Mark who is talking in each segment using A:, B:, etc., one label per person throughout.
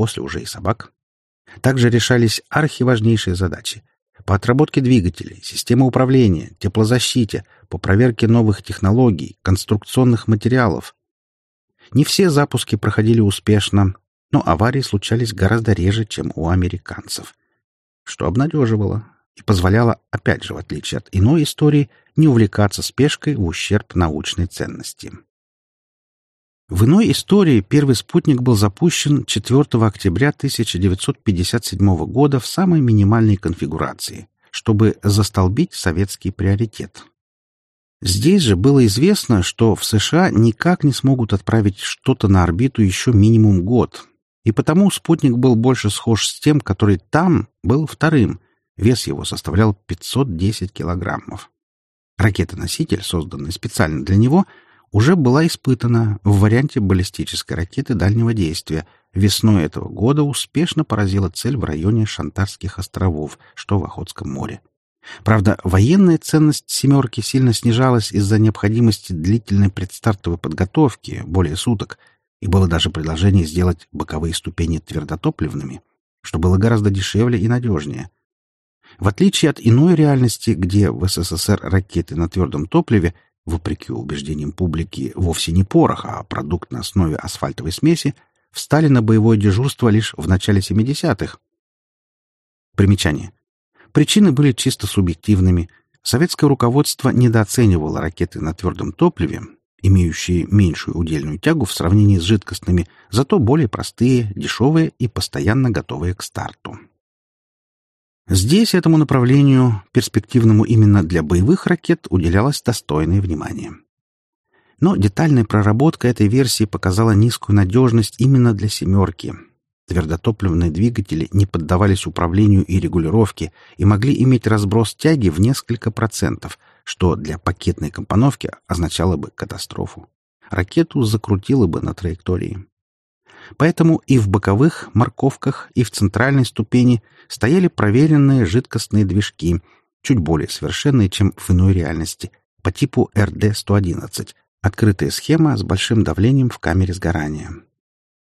A: после уже и собак. Также решались архиважнейшие задачи по отработке двигателей, системы управления, теплозащите, по проверке новых технологий, конструкционных материалов. Не все запуски проходили успешно, но аварии случались гораздо реже, чем у американцев, что обнадеживало и позволяло, опять же, в отличие от иной истории, не увлекаться спешкой в ущерб научной ценности. В иной истории первый спутник был запущен 4 октября 1957 года в самой минимальной конфигурации, чтобы застолбить советский приоритет. Здесь же было известно, что в США никак не смогут отправить что-то на орбиту еще минимум год, и потому спутник был больше схож с тем, который там был вторым, вес его составлял 510 килограммов. Ракета-носитель, созданная специально для него — уже была испытана в варианте баллистической ракеты дальнего действия. Весной этого года успешно поразила цель в районе Шантарских островов, что в Охотском море. Правда, военная ценность «семерки» сильно снижалась из-за необходимости длительной предстартовой подготовки, более суток, и было даже предложение сделать боковые ступени твердотопливными, что было гораздо дешевле и надежнее. В отличие от иной реальности, где в СССР ракеты на твердом топливе вопреки убеждениям публики, вовсе не порох, а продукт на основе асфальтовой смеси, встали на боевое дежурство лишь в начале 70-х. Примечание. Причины были чисто субъективными. Советское руководство недооценивало ракеты на твердом топливе, имеющие меньшую удельную тягу в сравнении с жидкостными, зато более простые, дешевые и постоянно готовые к старту. Здесь этому направлению, перспективному именно для боевых ракет, уделялось достойное внимание. Но детальная проработка этой версии показала низкую надежность именно для «семерки». Твердотопливные двигатели не поддавались управлению и регулировке и могли иметь разброс тяги в несколько процентов, что для пакетной компоновки означало бы катастрофу. Ракету закрутило бы на траектории. Поэтому и в боковых морковках, и в центральной ступени стояли проверенные жидкостные движки, чуть более совершенные, чем в иной реальности, по типу РД-111, открытая схема с большим давлением в камере сгорания.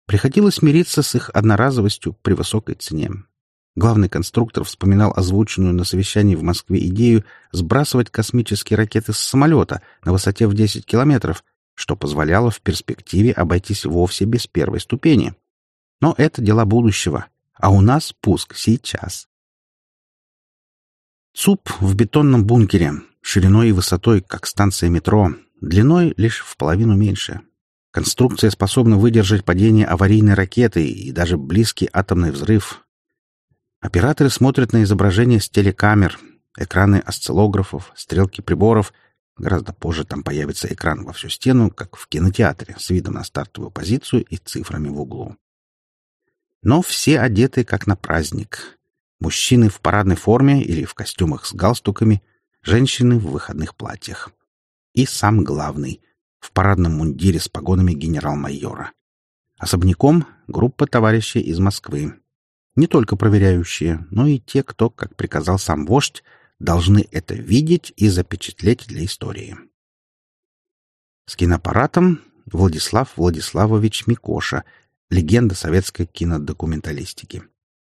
A: Приходилось мириться с их одноразовостью при высокой цене. Главный конструктор вспоминал озвученную на совещании в Москве идею сбрасывать космические ракеты с самолета на высоте в 10 километров, что позволяло в перспективе обойтись вовсе без первой ступени. Но это дела будущего, а у нас пуск сейчас. ЦУП в бетонном бункере, шириной и высотой, как станция метро, длиной лишь в половину меньше. Конструкция способна выдержать падение аварийной ракеты и даже близкий атомный взрыв. Операторы смотрят на изображения с телекамер, экраны осциллографов, стрелки приборов — Гораздо позже там появится экран во всю стену, как в кинотеатре, с видом на стартовую позицию и цифрами в углу. Но все одеты как на праздник. Мужчины в парадной форме или в костюмах с галстуками, женщины в выходных платьях. И сам главный — в парадном мундире с погонами генерал-майора. Особняком — группа товарищей из Москвы. Не только проверяющие, но и те, кто, как приказал сам вождь, должны это видеть и запечатлеть для истории. С киноаппаратом Владислав Владиславович Микоша, легенда советской кинодокументалистики.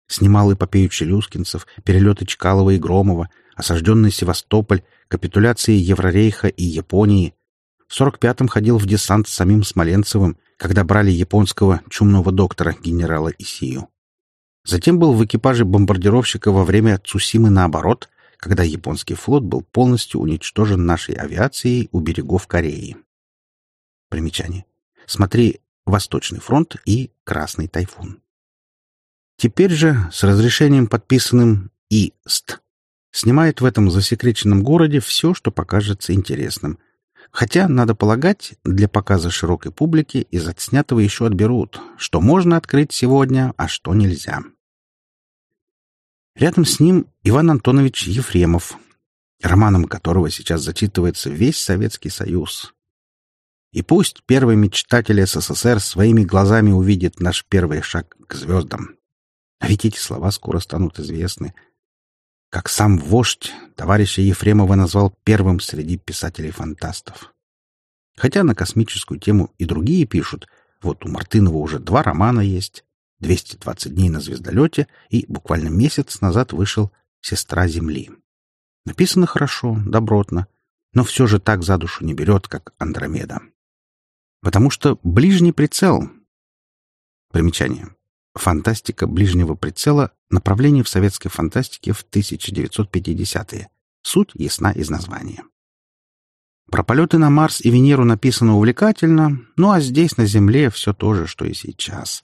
A: Снимал эпопею Челюскинцев, перелеты Чкалова и Громова, осажденный Севастополь, капитуляции Еврорейха и Японии. В 45-м ходил в десант с самим Смоленцевым, когда брали японского чумного доктора генерала Исию. Затем был в экипаже бомбардировщика во время Цусимы наоборот, когда японский флот был полностью уничтожен нашей авиацией у берегов Кореи. Примечание. Смотри «Восточный фронт» и «Красный тайфун». Теперь же, с разрешением подписанным ИСТ, снимает в этом засекреченном городе все, что покажется интересным. Хотя, надо полагать, для показа широкой публике из отснятого еще отберут, что можно открыть сегодня, а что нельзя. Рядом с ним Иван Антонович Ефремов, романом которого сейчас зачитывается весь Советский Союз. И пусть первый мечтатель СССР своими глазами увидит наш первый шаг к звездам. А ведь эти слова скоро станут известны. Как сам вождь товарища Ефремова назвал первым среди писателей-фантастов. Хотя на космическую тему и другие пишут, вот у Мартынова уже два романа есть, 220 дней на звездолете и буквально месяц назад вышел «Сестра Земли». Написано хорошо, добротно, но все же так за душу не берет, как Андромеда. Потому что ближний прицел... Примечание. Фантастика ближнего прицела — направление в советской фантастике в 1950-е. Суть ясна из названия. Про полеты на Марс и Венеру написано увлекательно, ну а здесь, на Земле, все то же, что и сейчас.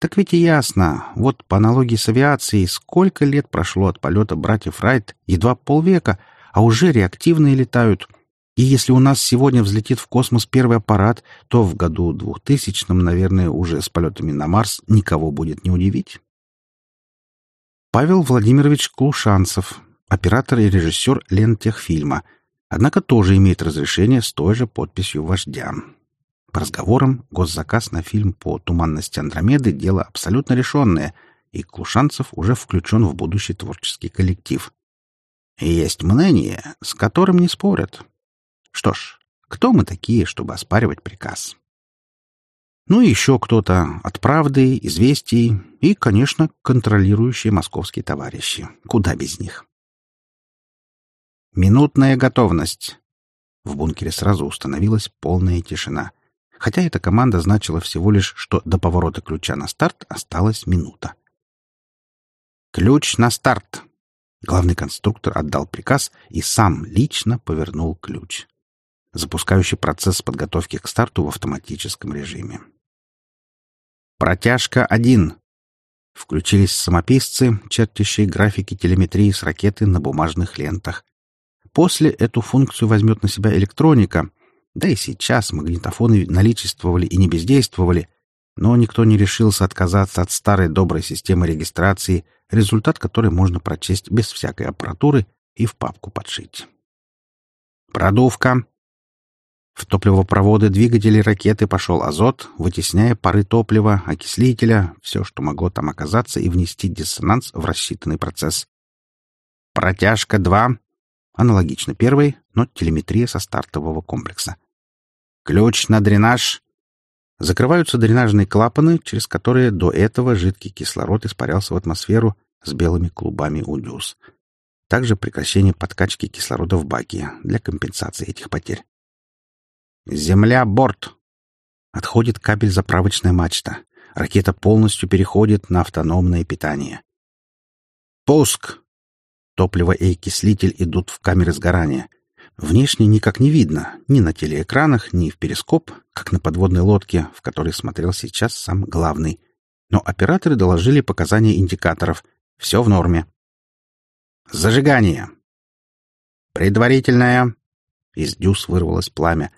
A: Так ведь и ясно. Вот по аналогии с авиацией, сколько лет прошло от полета братьев Райт, едва полвека, а уже реактивные летают. И если у нас сегодня взлетит в космос первый аппарат, то в году двухтысячном, наверное, уже с полетами на Марс никого будет не удивить. Павел Владимирович Клушанцев, оператор и режиссер Лентехфильма, однако тоже имеет разрешение с той же подписью вождя. По разговорам, госзаказ на фильм по «Туманности Андромеды» — дело абсолютно решенное, и Клушанцев уже включен в будущий творческий коллектив. Есть мнение, с которым не спорят. Что ж, кто мы такие, чтобы оспаривать приказ? Ну и еще кто-то от «Правды», «Известий» и, конечно, контролирующие московские товарищи. Куда без них? Минутная готовность. В бункере сразу установилась полная тишина хотя эта команда значила всего лишь, что до поворота ключа на старт осталась минута. «Ключ на старт!» Главный конструктор отдал приказ и сам лично повернул ключ, запускающий процесс подготовки к старту в автоматическом режиме. «Протяжка один!» Включились самописцы, чертящие графики телеметрии с ракеты на бумажных лентах. После эту функцию возьмет на себя электроника, да и сейчас магнитофоны наличествовали и не бездействовали, но никто не решился отказаться от старой доброй системы регистрации, результат которой можно прочесть без всякой аппаратуры и в папку подшить. Продувка. В топливопроводы двигателей ракеты пошел азот, вытесняя пары топлива, окислителя, все, что могло там оказаться, и внести диссонанс в рассчитанный процесс. Протяжка 2. Аналогично первой, но телеметрия со стартового комплекса. Ключ на дренаж. Закрываются дренажные клапаны, через которые до этого жидкий кислород испарялся в атмосферу с белыми клубами удюз. Также прекращение подкачки кислорода в баке для компенсации этих потерь. Земля, борт. Отходит кабель заправочная мачта. Ракета полностью переходит на автономное питание. Пуск. Топливо и окислитель идут в камеры сгорания. Внешне никак не видно, ни на телеэкранах, ни в перископ, как на подводной лодке, в которой смотрел сейчас сам главный. Но операторы доложили показания индикаторов. Все в норме. Зажигание. Предварительное. Из дюз вырвалось пламя.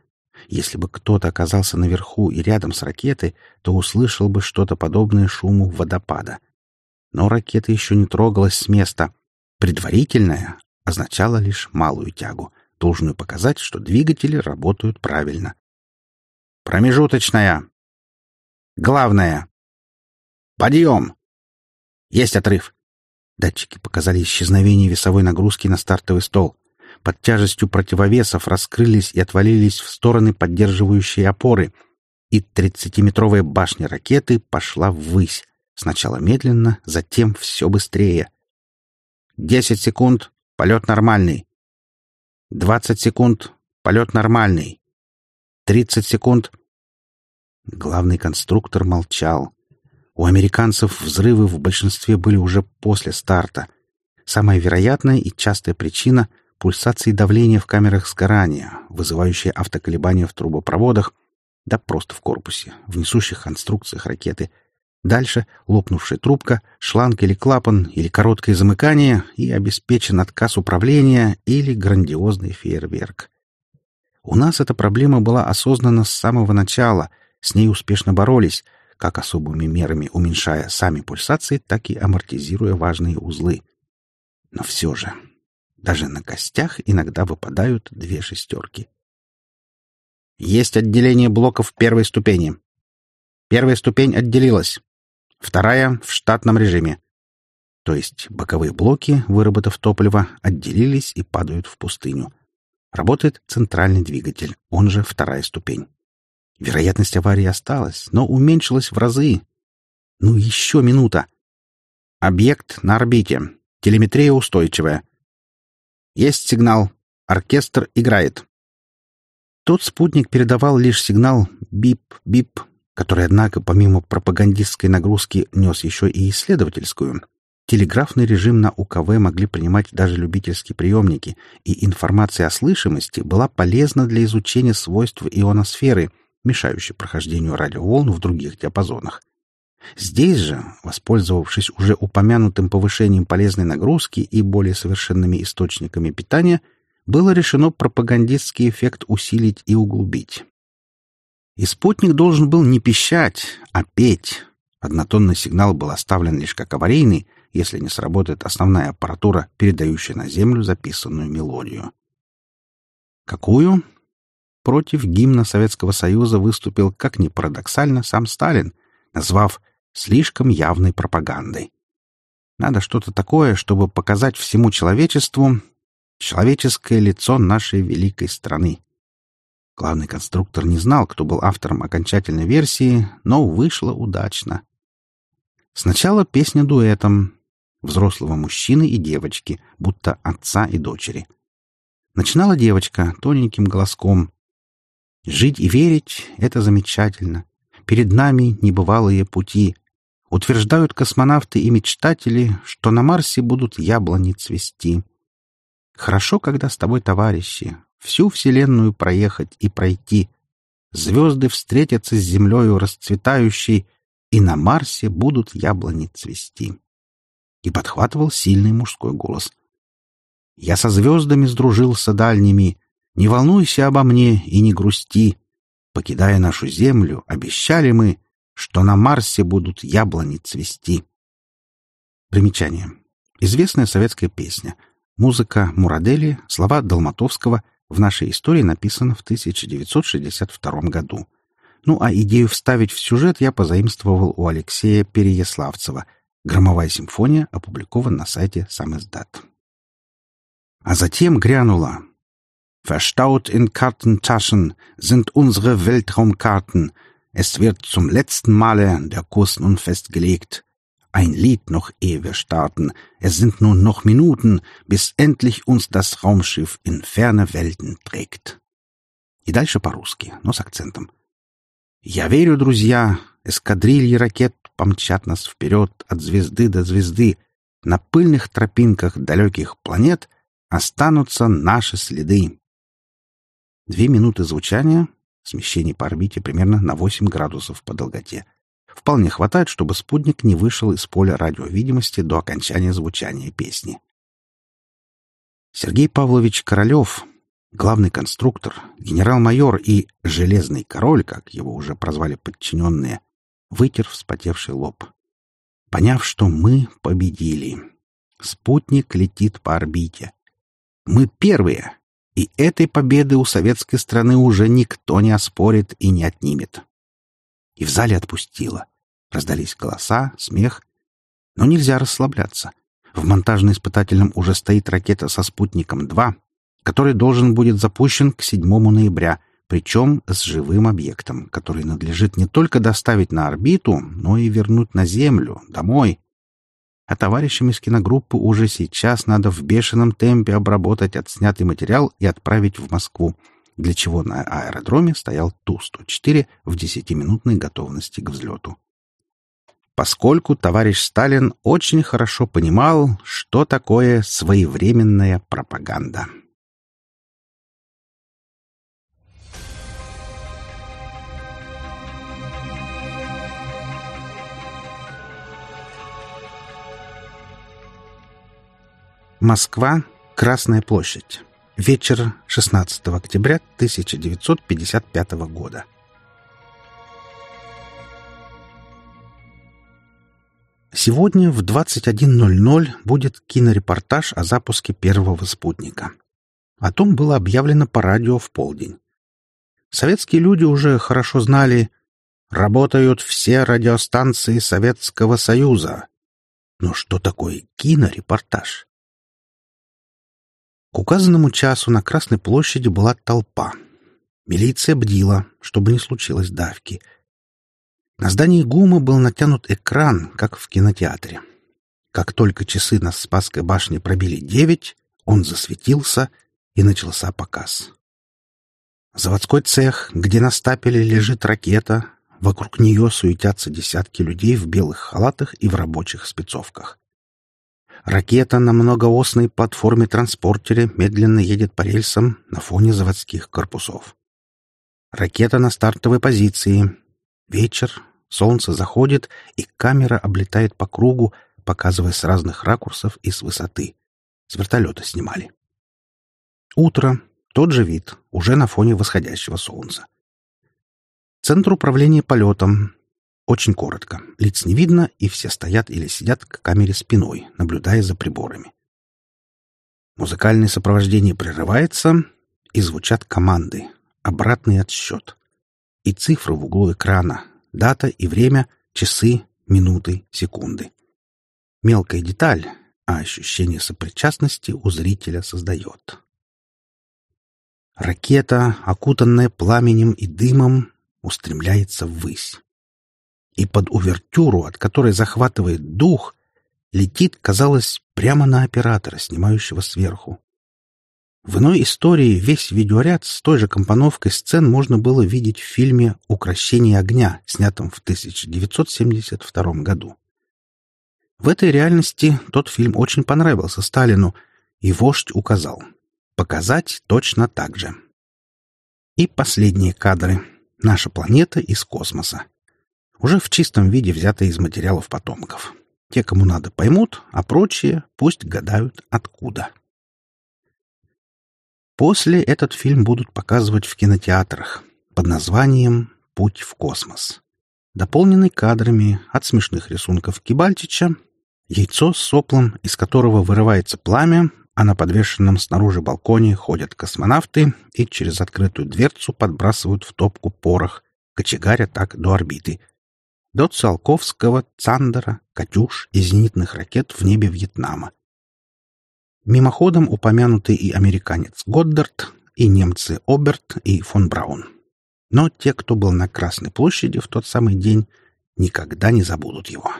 A: Если бы кто-то оказался наверху и рядом с ракетой, то услышал бы что-то подобное шуму водопада. Но ракета еще не трогалась с места. Предварительное означало лишь малую тягу — должную показать, что двигатели работают правильно. Промежуточная. Главное. Подъем. Есть отрыв. Датчики показали исчезновение весовой нагрузки на стартовый стол. Под тяжестью противовесов раскрылись и отвалились в стороны поддерживающие опоры, и тридцатиметровая башня ракеты пошла ввысь. Сначала медленно, затем все быстрее. Десять секунд. Полет нормальный. Двадцать секунд. Полет нормальный. Тридцать секунд. Главный конструктор молчал. У американцев взрывы в большинстве были уже после старта. Самая вероятная и частая причина — пульсации давления в камерах сгорания, вызывающие автоколебания в трубопроводах, да просто в корпусе, в несущих конструкциях ракеты — Дальше лопнувшая трубка, шланг или клапан, или короткое замыкание, и обеспечен отказ управления или грандиозный фейерверк. У нас эта проблема была осознана с самого начала, с ней успешно боролись, как особыми мерами уменьшая сами пульсации, так и амортизируя важные узлы. Но все же, даже на костях иногда выпадают две шестерки. Есть отделение блоков первой ступени. Первая ступень отделилась. Вторая — в штатном режиме. То есть боковые блоки, выработав топливо, отделились и падают в пустыню. Работает центральный двигатель, он же вторая ступень. Вероятность аварии осталась, но уменьшилась в разы. Ну, еще минута. Объект на орбите. Телеметрия устойчивая. Есть сигнал. Оркестр играет. Тот спутник передавал лишь сигнал «бип-бип», который, однако, помимо пропагандистской нагрузки, нес еще и исследовательскую. Телеграфный режим на УКВ могли принимать даже любительские приемники, и информация о слышимости была полезна для изучения свойств ионосферы, мешающей прохождению радиоволн в других диапазонах. Здесь же, воспользовавшись уже упомянутым повышением полезной нагрузки и более совершенными источниками питания, было решено пропагандистский эффект усилить и углубить. И спутник должен был не пищать, а петь. Однотонный сигнал был оставлен лишь как аварийный, если не сработает основная аппаратура, передающая на Землю записанную мелодию. Какую? Против гимна Советского Союза выступил, как ни парадоксально, сам Сталин, назвав слишком явной пропагандой. Надо что-то такое, чтобы показать всему человечеству человеческое лицо нашей великой страны. Главный конструктор не знал, кто был автором окончательной версии, но вышло удачно. Сначала песня дуэтом взрослого мужчины и девочки, будто отца и дочери. Начинала девочка тоненьким голоском. «Жить и верить — это замечательно. Перед нами небывалые пути. Утверждают космонавты и мечтатели, что на Марсе будут яблони цвести. Хорошо, когда с тобой товарищи, всю Вселенную проехать и пройти. Звезды встретятся с Землею расцветающей, и на Марсе будут яблони цвести. И подхватывал сильный мужской голос. Я со звездами сдружился дальними. Не волнуйся обо мне и не грусти. Покидая нашу землю, обещали мы, что на Марсе будут яблони цвести. Примечание. Известная советская песня. Музыка Мурадели, слова Долматовского в нашей истории написана в 1962 году. Ну а идею вставить в сюжет я позаимствовал у Алексея Переяславцева. «Громовая симфония» опубликован на сайте сам издат. А затем грянула Verstaut in Kartentaschen sind unsere Weltraumkarten. Es wird zum letzten Male der Kurs nun festgelegt. Ein Lied noch ehe wir starten. Es sind nun noch Minuten, bis endlich uns das Raumschiff in ferne Welten trägt. И дальше по-русски, но с акцентом. Я верю, друзья, эскадрильи ракет помчат нас вперед от звезды до звезды. На пыльных тропинках далеких планет останутся наши следы. Две минуты звучания, смещение по орбите примерно на 8 градусов по долготе. Вполне хватает, чтобы спутник не вышел из поля радиовидимости до окончания звучания песни. Сергей Павлович Королев, главный конструктор, генерал-майор и «железный король», как его уже прозвали подчиненные, вытер вспотевший лоб. Поняв, что мы победили, спутник летит по орбите. Мы первые, и этой победы у советской страны уже никто не оспорит и не отнимет. И в зале отпустило. Раздались голоса, смех. Но нельзя расслабляться. В монтажно-испытательном уже стоит ракета со спутником-2, который должен будет запущен к 7 ноября, причем с живым объектом, который надлежит не только доставить на орбиту, но и вернуть на Землю, домой, а товарищам из киногруппы уже сейчас надо в бешеном темпе обработать отснятый материал и отправить в Москву, для чего на аэродроме стоял Ту-104 в десятиминутной готовности к взлету. Поскольку товарищ Сталин очень хорошо понимал, что такое своевременная пропаганда. Москва, Красная площадь. Вечер 16 октября 1955 года. Сегодня в 21.00 будет кинорепортаж о запуске первого спутника. О том было объявлено по радио в полдень. Советские люди уже хорошо знали, работают все радиостанции Советского Союза. Но что такое кинорепортаж? К указанному часу на Красной площади была толпа. Милиция бдила, чтобы не случилось давки. На здании ГУМа был натянут экран, как в кинотеатре. Как только часы на Спасской башне пробили девять, он засветился, и начался показ. Заводской цех, где на стапеле лежит ракета, вокруг нее суетятся десятки людей в белых халатах и в рабочих спецовках. Ракета на многоосной платформе-транспортере медленно едет по рельсам на фоне заводских корпусов. Ракета на стартовой позиции. Вечер, Солнце заходит, и камера облетает по кругу, показывая с разных ракурсов и с высоты. С вертолета снимали. Утро. Тот же вид, уже на фоне восходящего солнца. Центр управления полетом. Очень коротко. Лиц не видно, и все стоят или сидят к камере спиной, наблюдая за приборами. Музыкальное сопровождение прерывается, и звучат команды. Обратный отсчет. И цифры в углу экрана, Дата и время, часы, минуты, секунды. Мелкая деталь, а ощущение сопричастности у зрителя создает. Ракета, окутанная пламенем и дымом, устремляется ввысь. И под увертюру, от которой захватывает дух, летит, казалось, прямо на оператора, снимающего сверху. В иной истории весь видеоряд с той же компоновкой сцен можно было видеть в фильме «Укращение огня», снятом в 1972 году. В этой реальности тот фильм очень понравился Сталину, и вождь указал «показать точно так же». И последние кадры. Наша планета из космоса. Уже в чистом виде взятые из материалов потомков. Те, кому надо, поймут, а прочие пусть гадают откуда. После этот фильм будут показывать в кинотеатрах под названием «Путь в космос», дополненный кадрами от смешных рисунков Кибальтича, яйцо с соплом, из которого вырывается пламя, а на подвешенном снаружи балконе ходят космонавты и через открытую дверцу подбрасывают в топку порох, кочегаря так до орбиты. До Циолковского, Цандера, «Катюш» и зенитных ракет в небе Вьетнама. Мимоходом упомянуты и американец Годдард, и немцы Оберт и фон Браун. Но те, кто был на Красной площади в тот самый день, никогда не забудут его.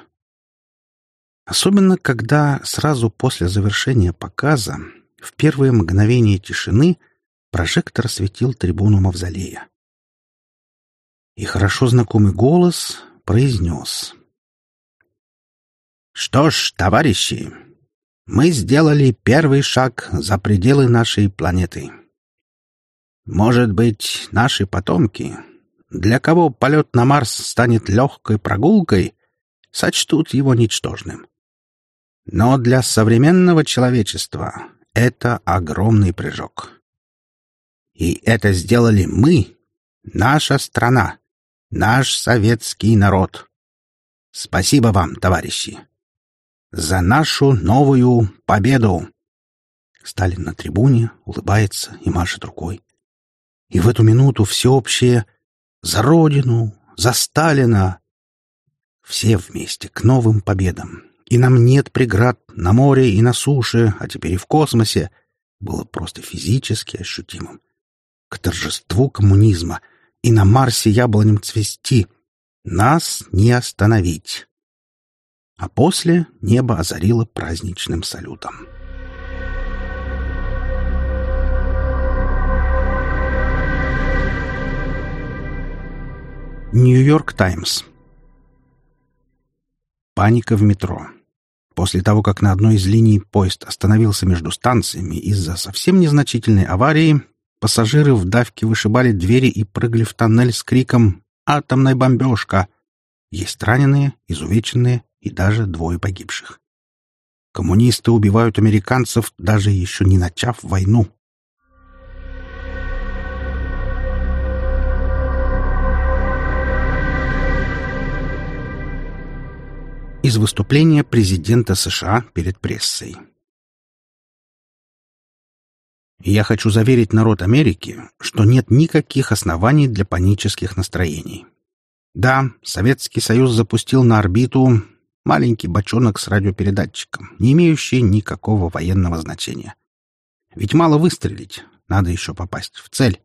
A: Особенно, когда сразу после завершения показа, в первые мгновения тишины, прожектор осветил трибуну Мавзолея. И хорошо знакомый голос произнес. «Что ж, товарищи, мы сделали первый шаг за пределы нашей планеты. Может быть, наши потомки, для кого полет на Марс станет легкой прогулкой, сочтут его ничтожным. Но для современного человечества это огромный прыжок. И это сделали мы, наша страна, наш советский народ. Спасибо вам, товарищи. За нашу новую победу!» Сталин на трибуне улыбается и машет рукой. И в эту минуту всеобщее «За Родину! За Сталина!» Все вместе к новым победам. И нам нет преград на море и на суше, а теперь и в космосе. Было просто физически ощутимым. К торжеству коммунизма и на Марсе яблоням цвести. Нас не остановить а после небо озарило праздничным салютом. Нью-Йорк Таймс. Паника в метро. После того, как на одной из линий поезд остановился между станциями из-за совсем незначительной аварии, пассажиры в давке вышибали двери и прыгали в тоннель с криком «Атомная бомбежка!». Есть раненые, изувеченные, и даже двое погибших. Коммунисты убивают американцев, даже еще не начав войну. Из выступления президента США перед прессой. Я хочу заверить народ Америки, что нет никаких оснований для панических настроений. Да, Советский Союз запустил на орбиту Маленький бочонок с радиопередатчиком, не имеющий никакого военного значения. Ведь мало выстрелить, надо еще попасть в цель.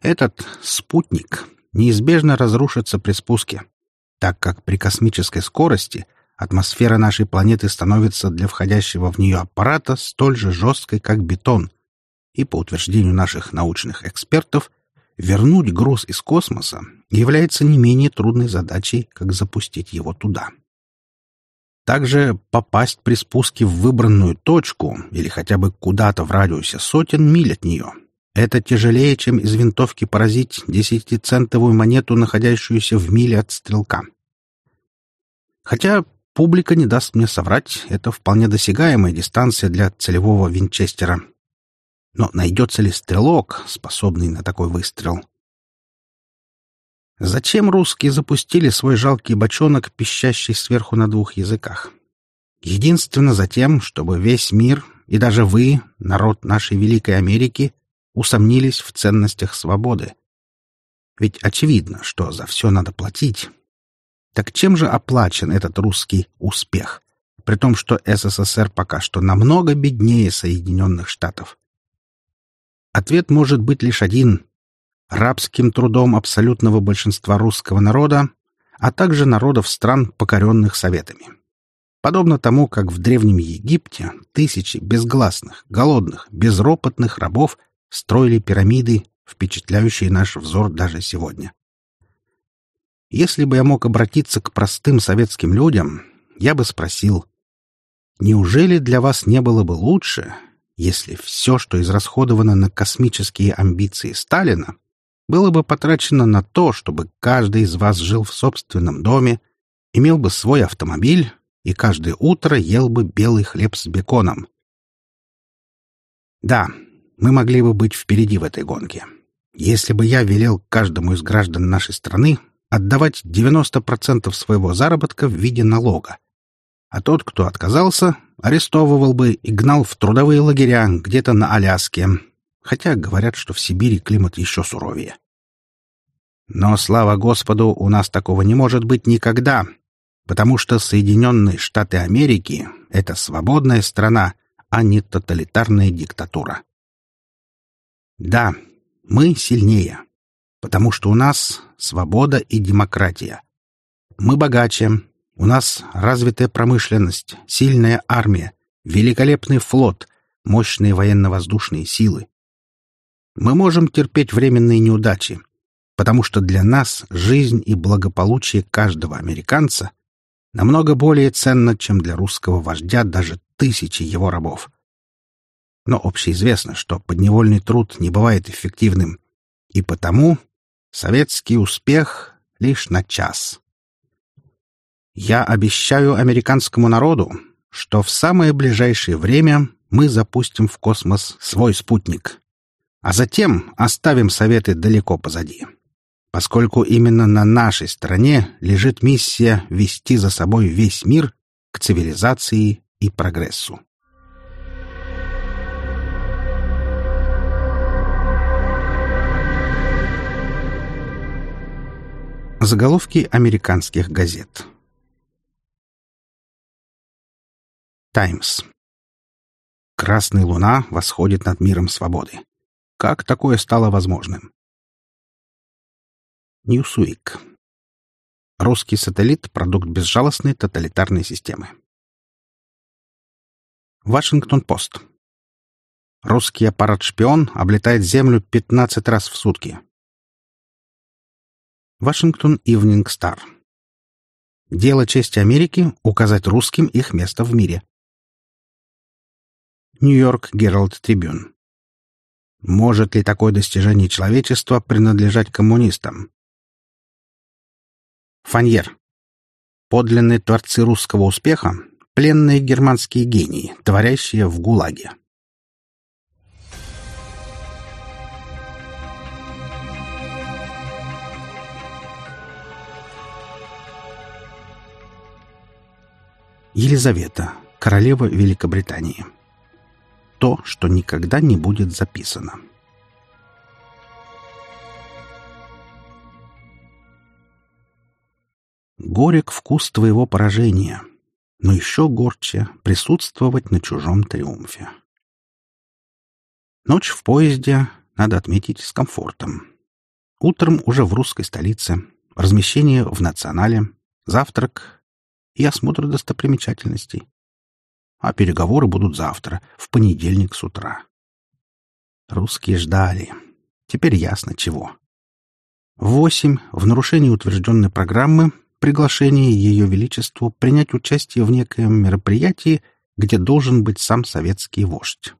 A: Этот спутник неизбежно разрушится при спуске. так как при космической скорости атмосфера нашей планеты становится для входящего в нее аппарата столь же жесткой, как бетон, и, по утверждению наших научных экспертов, вернуть груз из космоса является не менее трудной задачей, как запустить его туда. Также попасть при спуске в выбранную точку или хотя бы куда-то в радиусе сотен миль от нее — это тяжелее, чем из винтовки поразить десятицентовую монету, находящуюся в миле от стрелка. Хотя публика не даст мне соврать, это вполне досягаемая дистанция для целевого винчестера. Но найдется ли стрелок, способный на такой выстрел? Зачем русские запустили свой жалкий бочонок, пищащий сверху на двух языках? Единственно за тем, чтобы весь мир, и даже вы, народ нашей Великой Америки, усомнились в ценностях свободы. Ведь очевидно, что за все надо платить. Так чем же оплачен этот русский успех, при том, что СССР пока что намного беднее Соединенных Штатов? Ответ может быть лишь один рабским трудом абсолютного большинства русского народа, а также народов стран, покоренных советами. Подобно тому, как в Древнем Египте тысячи безгласных, голодных, безропотных рабов строили пирамиды, впечатляющие наш взор даже сегодня. Если бы я мог обратиться к простым советским людям, я бы спросил, неужели для вас не было бы лучше, если все, что израсходовано на космические амбиции Сталина, было бы потрачено на то, чтобы каждый из вас жил в собственном доме, имел бы свой автомобиль и каждое утро ел бы белый хлеб с беконом. Да, мы могли бы быть впереди в этой гонке. Если бы я велел каждому из граждан нашей страны отдавать 90% своего заработка в виде налога, а тот, кто отказался, арестовывал бы и гнал в трудовые лагеря где-то на Аляске, хотя говорят, что в Сибири климат еще суровее. Но, слава Господу, у нас такого не может быть никогда, потому что Соединенные Штаты Америки — это свободная страна, а не тоталитарная диктатура. Да, мы сильнее, потому что у нас свобода и демократия. Мы богаче, у нас развитая промышленность, сильная армия, великолепный флот, мощные военно-воздушные силы. Мы можем терпеть временные неудачи, потому что для нас жизнь и благополучие каждого американца намного более ценно, чем для русского вождя даже тысячи его рабов. Но общеизвестно, что подневольный труд не бывает эффективным, и потому советский успех лишь на час. Я обещаю американскому народу, что в самое ближайшее время мы запустим в космос свой спутник а затем оставим советы далеко позади. Поскольку именно на нашей стороне лежит миссия вести за собой весь мир к цивилизации и прогрессу. Заголовки американских газет. «Таймс». Красная луна восходит над миром свободы. Как такое стало возможным? Ньюсуик. Русский сателлит — продукт безжалостной тоталитарной системы. Вашингтон-Пост. Русский аппарат-шпион облетает Землю 15 раз в сутки. Вашингтон Ивнинг Стар. Дело чести Америки — указать русским их место в мире. Нью-Йорк Геральд Трибюн. Может ли такое достижение человечества принадлежать коммунистам? Фаньер. Подлинные творцы русского успеха — пленные германские гении, творящие в ГУЛАГе. Елизавета, королева Великобритании то, что никогда не будет записано. Горек вкус твоего поражения, но еще горче присутствовать на чужом триумфе. Ночь в поезде, надо отметить, с комфортом. Утром уже в русской столице, размещение в «Национале», завтрак и осмотр достопримечательностей. А переговоры будут завтра, в понедельник с утра. Русские ждали. Теперь ясно чего. Восемь, в нарушении утвержденной программы, приглашение Ее Величеству принять участие в некоем мероприятии, где должен быть сам советский вождь.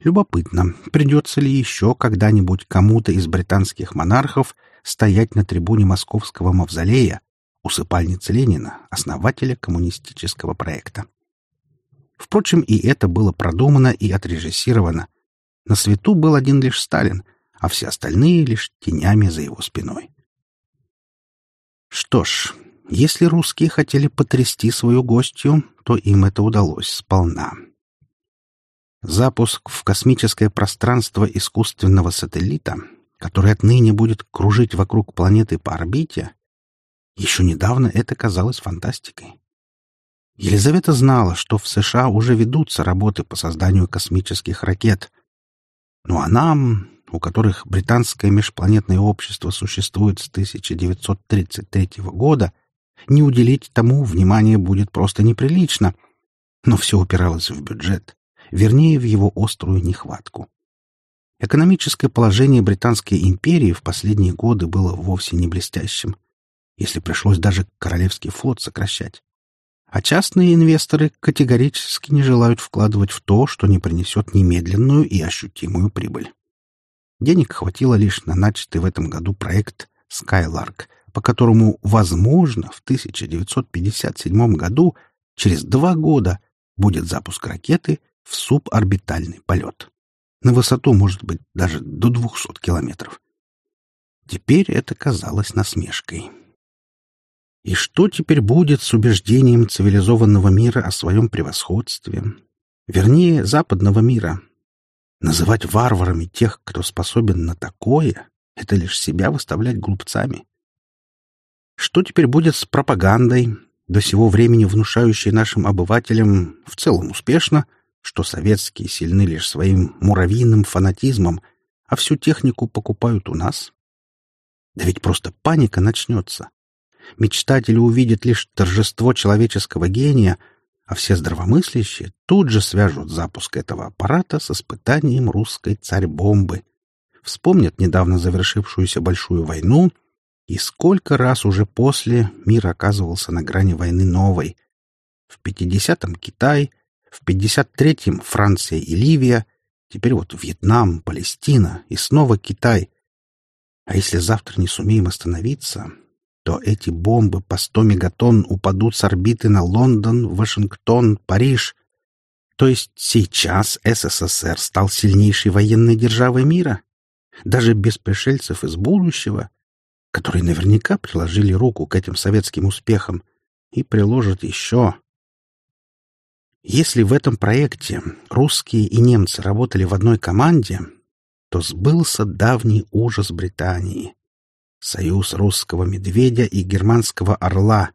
A: Любопытно, придется ли еще когда-нибудь кому-то из британских монархов стоять на трибуне Московского мавзолея, усыпальницы Ленина, основателя коммунистического проекта. Впрочем, и это было продумано и отрежиссировано. На свету был один лишь Сталин, а все остальные лишь тенями за его спиной. Что ж, если русские хотели потрясти свою гостью, то им это удалось сполна. Запуск в космическое пространство искусственного сателлита, который отныне будет кружить вокруг планеты по орбите, еще недавно это казалось фантастикой. Елизавета знала, что в США уже ведутся работы по созданию космических ракет. Но она, у которых британское межпланетное общество существует с 1933 года, не уделить тому внимания будет просто неприлично. Но все упиралось в бюджет вернее, в его острую нехватку. Экономическое положение Британской империи в последние годы было вовсе не блестящим, если пришлось даже Королевский флот сокращать. А частные инвесторы категорически не желают вкладывать в то, что не принесет немедленную и ощутимую прибыль. Денег хватило лишь на начатый в этом году проект Skylark, по которому, возможно, в 1957 году, через два года, будет запуск ракеты — в суборбитальный полет. На высоту, может быть, даже до 200 километров. Теперь это казалось насмешкой. И что теперь будет с убеждением цивилизованного мира о своем превосходстве? Вернее, западного мира. Называть варварами тех, кто способен на такое, это лишь себя выставлять глупцами. Что теперь будет с пропагандой, до сего времени внушающей нашим обывателям в целом успешно — что советские сильны лишь своим муравьиным фанатизмом, а всю технику покупают у нас? Да ведь просто паника начнется. Мечтатели увидят лишь торжество человеческого гения, а все здравомыслящие тут же свяжут запуск этого аппарата с испытанием русской царь-бомбы. Вспомнят недавно завершившуюся большую войну и сколько раз уже после мир оказывался на грани войны новой. В 50-м Китай — в 53-м Франция и Ливия, теперь вот Вьетнам, Палестина и снова Китай. А если завтра не сумеем остановиться, то эти бомбы по 100 мегатонн упадут с орбиты на Лондон, Вашингтон, Париж. То есть сейчас СССР стал сильнейшей военной державой мира? Даже без пришельцев из будущего, которые наверняка приложили руку к этим советским успехам и приложат еще. Если в этом проекте русские и немцы работали в одной команде, то сбылся давний ужас Британии. Союз русского медведя и германского орла,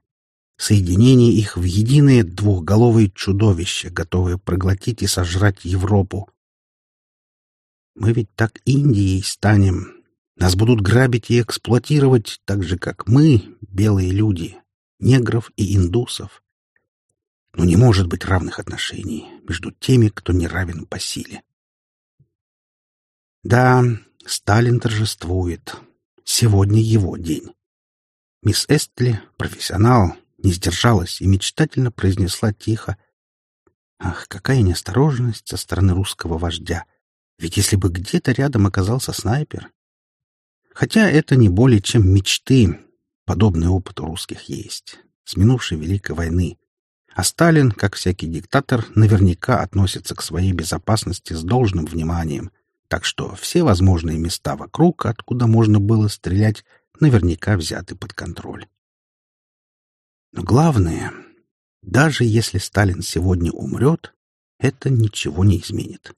A: соединение их в единое двухголовое чудовище, готовое проглотить и сожрать Европу. Мы ведь так Индией станем. Нас будут грабить и эксплуатировать так же, как мы, белые люди, негров и индусов. Но не может быть равных отношений между теми, кто не равен по силе. Да, Сталин торжествует. Сегодня его день. Мисс Эстли, профессионал, не сдержалась и мечтательно произнесла тихо. Ах, какая неосторожность со стороны русского вождя! Ведь если бы где-то рядом оказался снайпер... Хотя это не более чем мечты. Подобный опыт у русских есть. С минувшей Великой войны. А Сталин, как всякий диктатор, наверняка относится к своей безопасности с должным вниманием, так что все возможные места вокруг, откуда можно было стрелять, наверняка взяты под контроль. Но главное, даже если Сталин сегодня умрет, это ничего не изменит.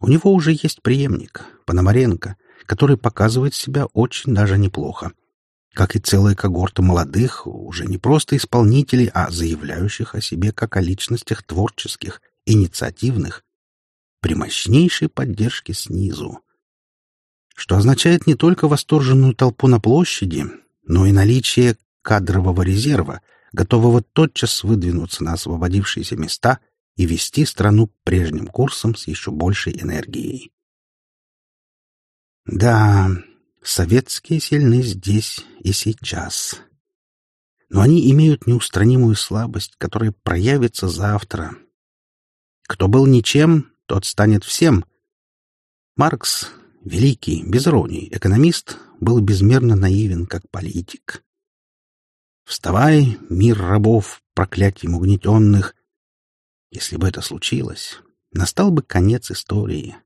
A: У него уже есть преемник, Пономаренко, который показывает себя очень даже неплохо — как и целая когорта молодых, уже не просто исполнителей, а заявляющих о себе как о личностях творческих, инициативных, при мощнейшей поддержке снизу. Что означает не только восторженную толпу на площади, но и наличие кадрового резерва, готового тотчас выдвинуться на освободившиеся места и вести страну прежним курсом с еще большей энергией. Да, советские сильны здесь и сейчас. Но они имеют неустранимую слабость, которая проявится завтра. Кто был ничем, тот станет всем. Маркс, великий, без иронии, экономист, был безмерно наивен как политик. «Вставай, мир рабов, проклятием угнетенных!» Если бы это случилось, настал бы конец истории.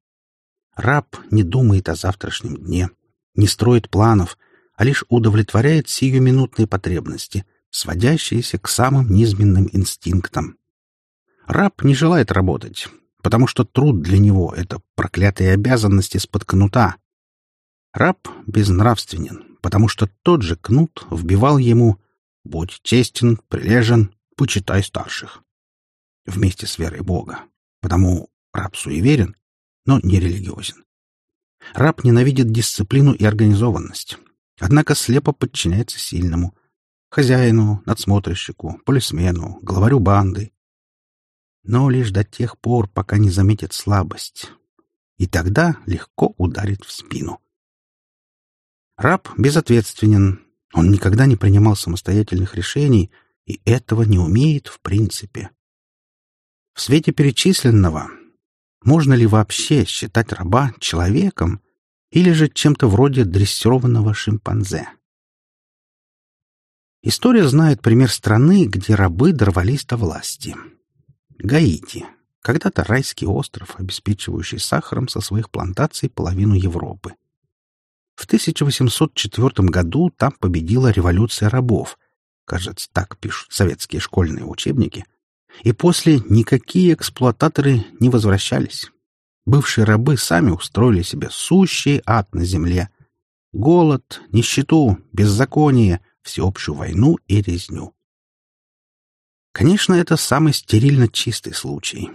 A: Раб не думает о завтрашнем дне, не строит планов, а лишь удовлетворяет сиюминутные потребности, сводящиеся к самым низменным инстинктам. Раб не желает работать, потому что труд для него — это проклятые обязанности из-под кнута. Раб безнравственен, потому что тот же кнут вбивал ему «Будь честен, прилежен, почитай старших» вместе с верой Бога, потому раб суеверен, но не религиозен. Раб ненавидит дисциплину и организованность, однако слепо подчиняется сильному — хозяину, надсмотрщику, полисмену, главарю банды. Но лишь до тех пор, пока не заметит слабость, и тогда легко ударит в спину. Раб безответственен, он никогда не принимал самостоятельных решений и этого не умеет в принципе. В свете перечисленного можно ли вообще считать раба человеком или же чем-то вроде дрессированного шимпанзе? История знает пример страны, где рабы дорвались до власти. Гаити. Когда-то райский остров, обеспечивающий сахаром со своих плантаций половину Европы. В 1804 году там победила революция рабов. Кажется, так пишут советские школьные учебники — и после никакие эксплуататоры не возвращались. Бывшие рабы сами устроили себе сущий ад на земле. Голод, нищету, беззаконие, всеобщую войну и резню. Конечно, это самый стерильно чистый случай.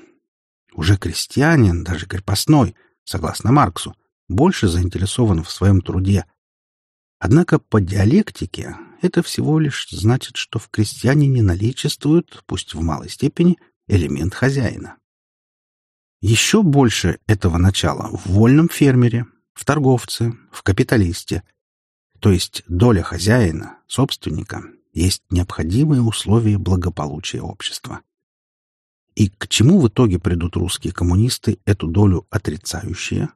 A: Уже крестьянин, даже крепостной, согласно Марксу, больше заинтересован в своем труде. Однако по диалектике это всего лишь значит, что в крестьянине наличествует, пусть в малой степени, элемент хозяина. Еще больше этого начала в вольном фермере, в торговце, в капиталисте. То есть доля хозяина, собственника, есть необходимые условия благополучия общества. И к чему в итоге придут русские коммунисты, эту долю отрицающие,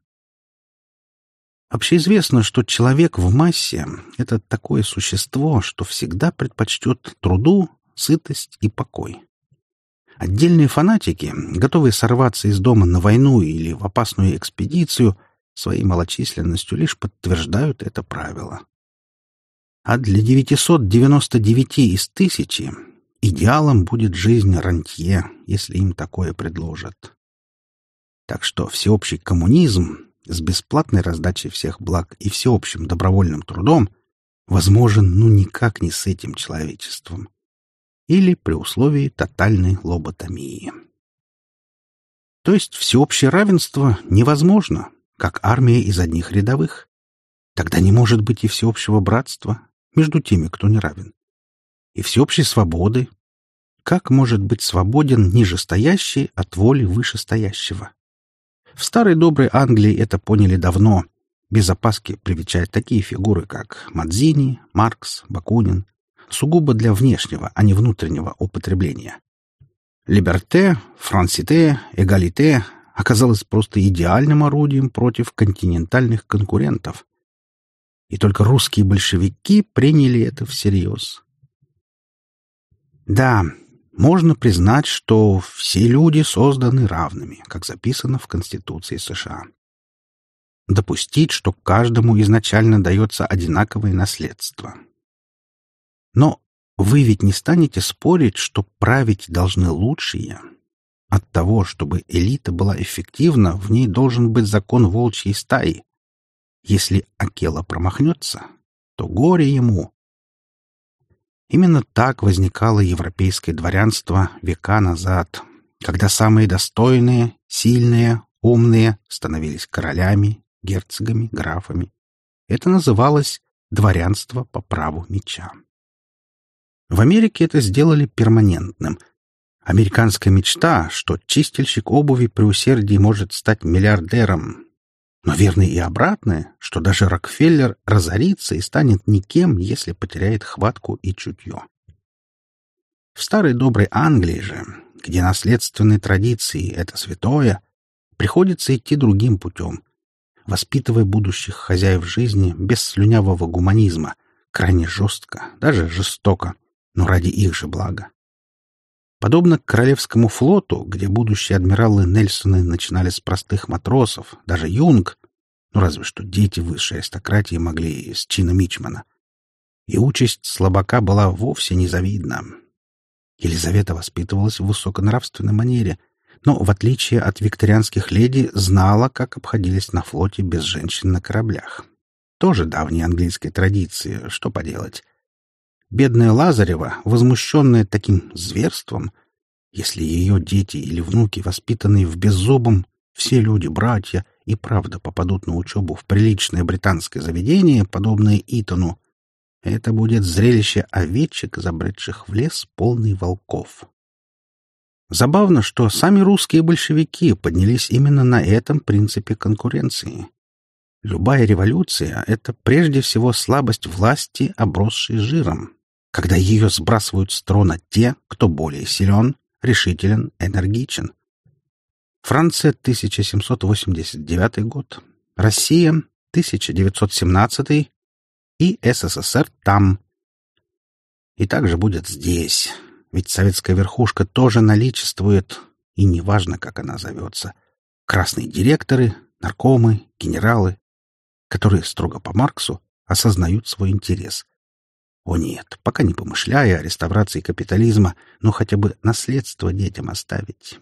A: Общеизвестно, что человек в массе — это такое существо, что всегда предпочтет труду, сытость и покой. Отдельные фанатики, готовые сорваться из дома на войну или в опасную экспедицию, своей малочисленностью лишь подтверждают это правило. А для 999 из тысячи идеалом будет жизнь рантье, если им такое предложат. Так что всеобщий коммунизм с бесплатной раздачей всех благ и всеобщим добровольным трудом возможен ну никак не с этим человечеством. Или при условии тотальной лоботомии. То есть всеобщее равенство невозможно, как армия из одних рядовых. Тогда не может быть и всеобщего братства между теми, кто не равен. И всеобщей свободы. Как может быть свободен нижестоящий от воли вышестоящего? В старой доброй Англии это поняли давно. Без опаски привечают такие фигуры, как Мадзини, Маркс, Бакунин, сугубо для внешнего, а не внутреннего употребления. Либерте, франсите, эгалите оказалось просто идеальным орудием против континентальных конкурентов. И только русские большевики приняли это всерьез. Да, можно признать, что все люди созданы равными, как записано в Конституции США. Допустить, что каждому изначально дается одинаковое наследство. Но вы ведь не станете спорить, что править должны лучшие. От того, чтобы элита была эффективна, в ней должен быть закон волчьей стаи. Если Акела промахнется, то горе ему, Именно так возникало европейское дворянство века назад, когда самые достойные, сильные, умные становились королями, герцогами, графами. Это называлось дворянство по праву меча. В Америке это сделали перманентным. Американская мечта, что чистильщик обуви при усердии может стать миллиардером. Но верно и обратное, что даже Рокфеллер разорится и станет никем, если потеряет хватку и чутье. В старой доброй Англии же, где наследственные традиции — это святое, приходится идти другим путем, воспитывая будущих хозяев жизни без слюнявого гуманизма, крайне жестко, даже жестоко, но ради их же блага. Подобно Королевскому флоту, где будущие адмиралы Нельсоны начинали с простых матросов, даже Юнг, ну разве что дети высшей аристократии могли с чина Мичмана. И участь слабака была вовсе незавидна. Елизавета воспитывалась в высоконравственной манере, но, в отличие от викторианских леди, знала, как обходились на флоте без женщин на кораблях. Тоже давней английской традиции, что поделать. Бедная Лазарева, возмущенная таким зверством, если ее дети или внуки, воспитанные в беззубом, все люди, братья, и правда попадут на учебу в приличное британское заведение, подобное Итону, это будет зрелище овечек, забредших в лес, полный волков. Забавно, что сами русские большевики поднялись именно на этом принципе конкуренции. Любая революция — это прежде всего слабость власти, обросшей жиром, когда ее сбрасывают с трона те, кто более силен, решителен, энергичен. Франция, 1789 год. Россия, 1917 и СССР там. И также будет здесь, ведь советская верхушка тоже наличествует, и неважно, как она зовется. Красные директоры, наркомы, генералы, которые, строго по Марксу, осознают свой интерес. О нет, пока не помышляя о реставрации капитализма, но хотя бы наследство детям оставить.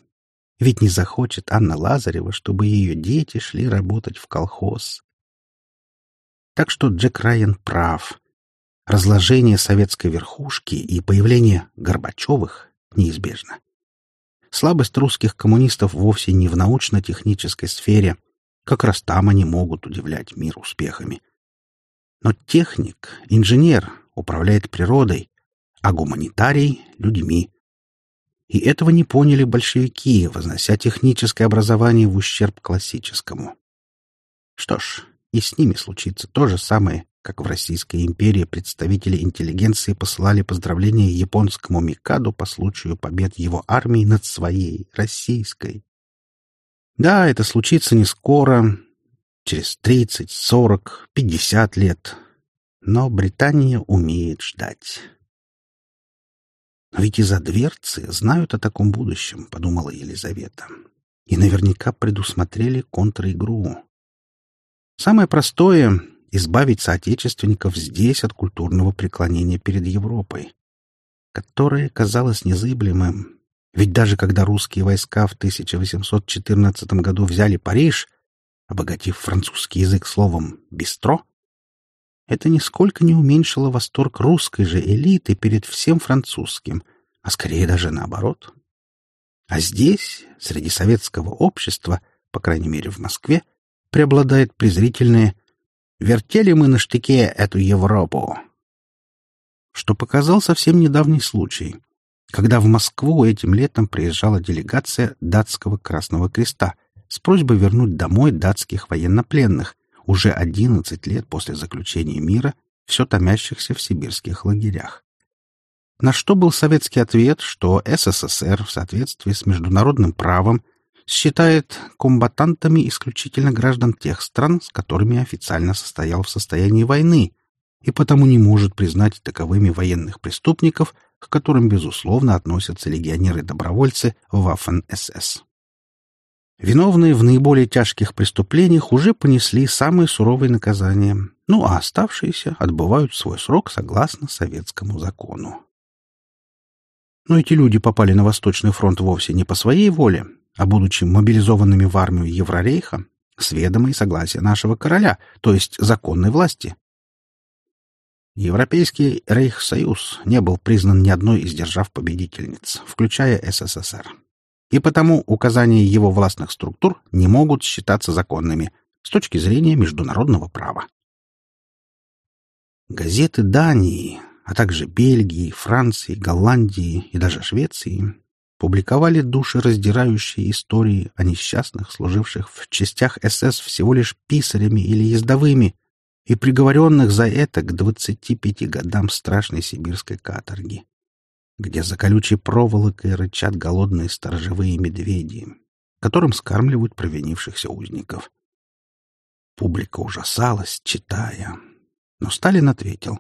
A: Ведь не захочет Анна Лазарева, чтобы ее дети шли работать в колхоз. Так что Джек Райан прав. Разложение советской верхушки и появление Горбачевых неизбежно. Слабость русских коммунистов вовсе не в научно-технической сфере. Как раз там они могут удивлять мир успехами. Но техник, инженер управляет природой, а гуманитарий — людьми. И этого не поняли большевики, вознося техническое образование в ущерб классическому. Что ж, и с ними случится то же самое, как в Российской империи представители интеллигенции посылали поздравления японскому Микаду по случаю побед его армии над своей, российской. Да, это случится не скоро, через 30, 40, 50 лет. Но Британия умеет ждать. «Но ведь из-за дверцы знают о таком будущем», — подумала Елизавета. «И наверняка предусмотрели контр-игру. Самое простое избавить соотечественников здесь от культурного преклонения перед Европой, которое казалось незыблемым. Ведь даже когда русские войска в 1814 году взяли Париж, обогатив французский язык словом «бистро», это нисколько не уменьшило восторг русской же элиты перед всем французским, а скорее даже наоборот. А здесь, среди советского общества, по крайней мере в Москве, преобладает презрительное Вертели мы на штыке эту Европу. Что показал совсем недавний случай, когда в Москву этим летом приезжала делегация датского Красного Креста с просьбой вернуть домой датских военнопленных, уже 11 лет после заключения мира, все томящихся в сибирских лагерях. На что был советский ответ, что СССР в соответствии с международным правом считает комбатантами исключительно граждан тех стран, с которыми официально состоял в состоянии войны, и потому не может признать таковыми военных преступников, к которым, безусловно, относятся легионеры-добровольцы Waffen-СС. Виновные в наиболее тяжких преступлениях уже понесли самые суровые наказания, ну а оставшиеся отбывают свой срок согласно советскому закону. Но эти люди попали на Восточный фронт вовсе не по своей воле, а будучи мобилизованными в армию Еврорейха, с ведома и согласия нашего короля, то есть законной власти. Европейский Рейхсоюз не был признан ни одной из держав-победительниц, включая СССР. И потому указания его властных структур не могут считаться законными с точки зрения международного права. Газеты Дании, а также Бельгии, Франции, Голландии и даже Швеции, публиковали душераздирающие истории о несчастных, служивших в частях СС всего лишь писарями или ездовыми, и приговоренных за это к 25 годам страшной сибирской каторги, где за колючей проволокой рычат голодные сторожевые медведи, которым скармливают провинившихся узников. Публика ужасалась, читая, но Сталин ответил.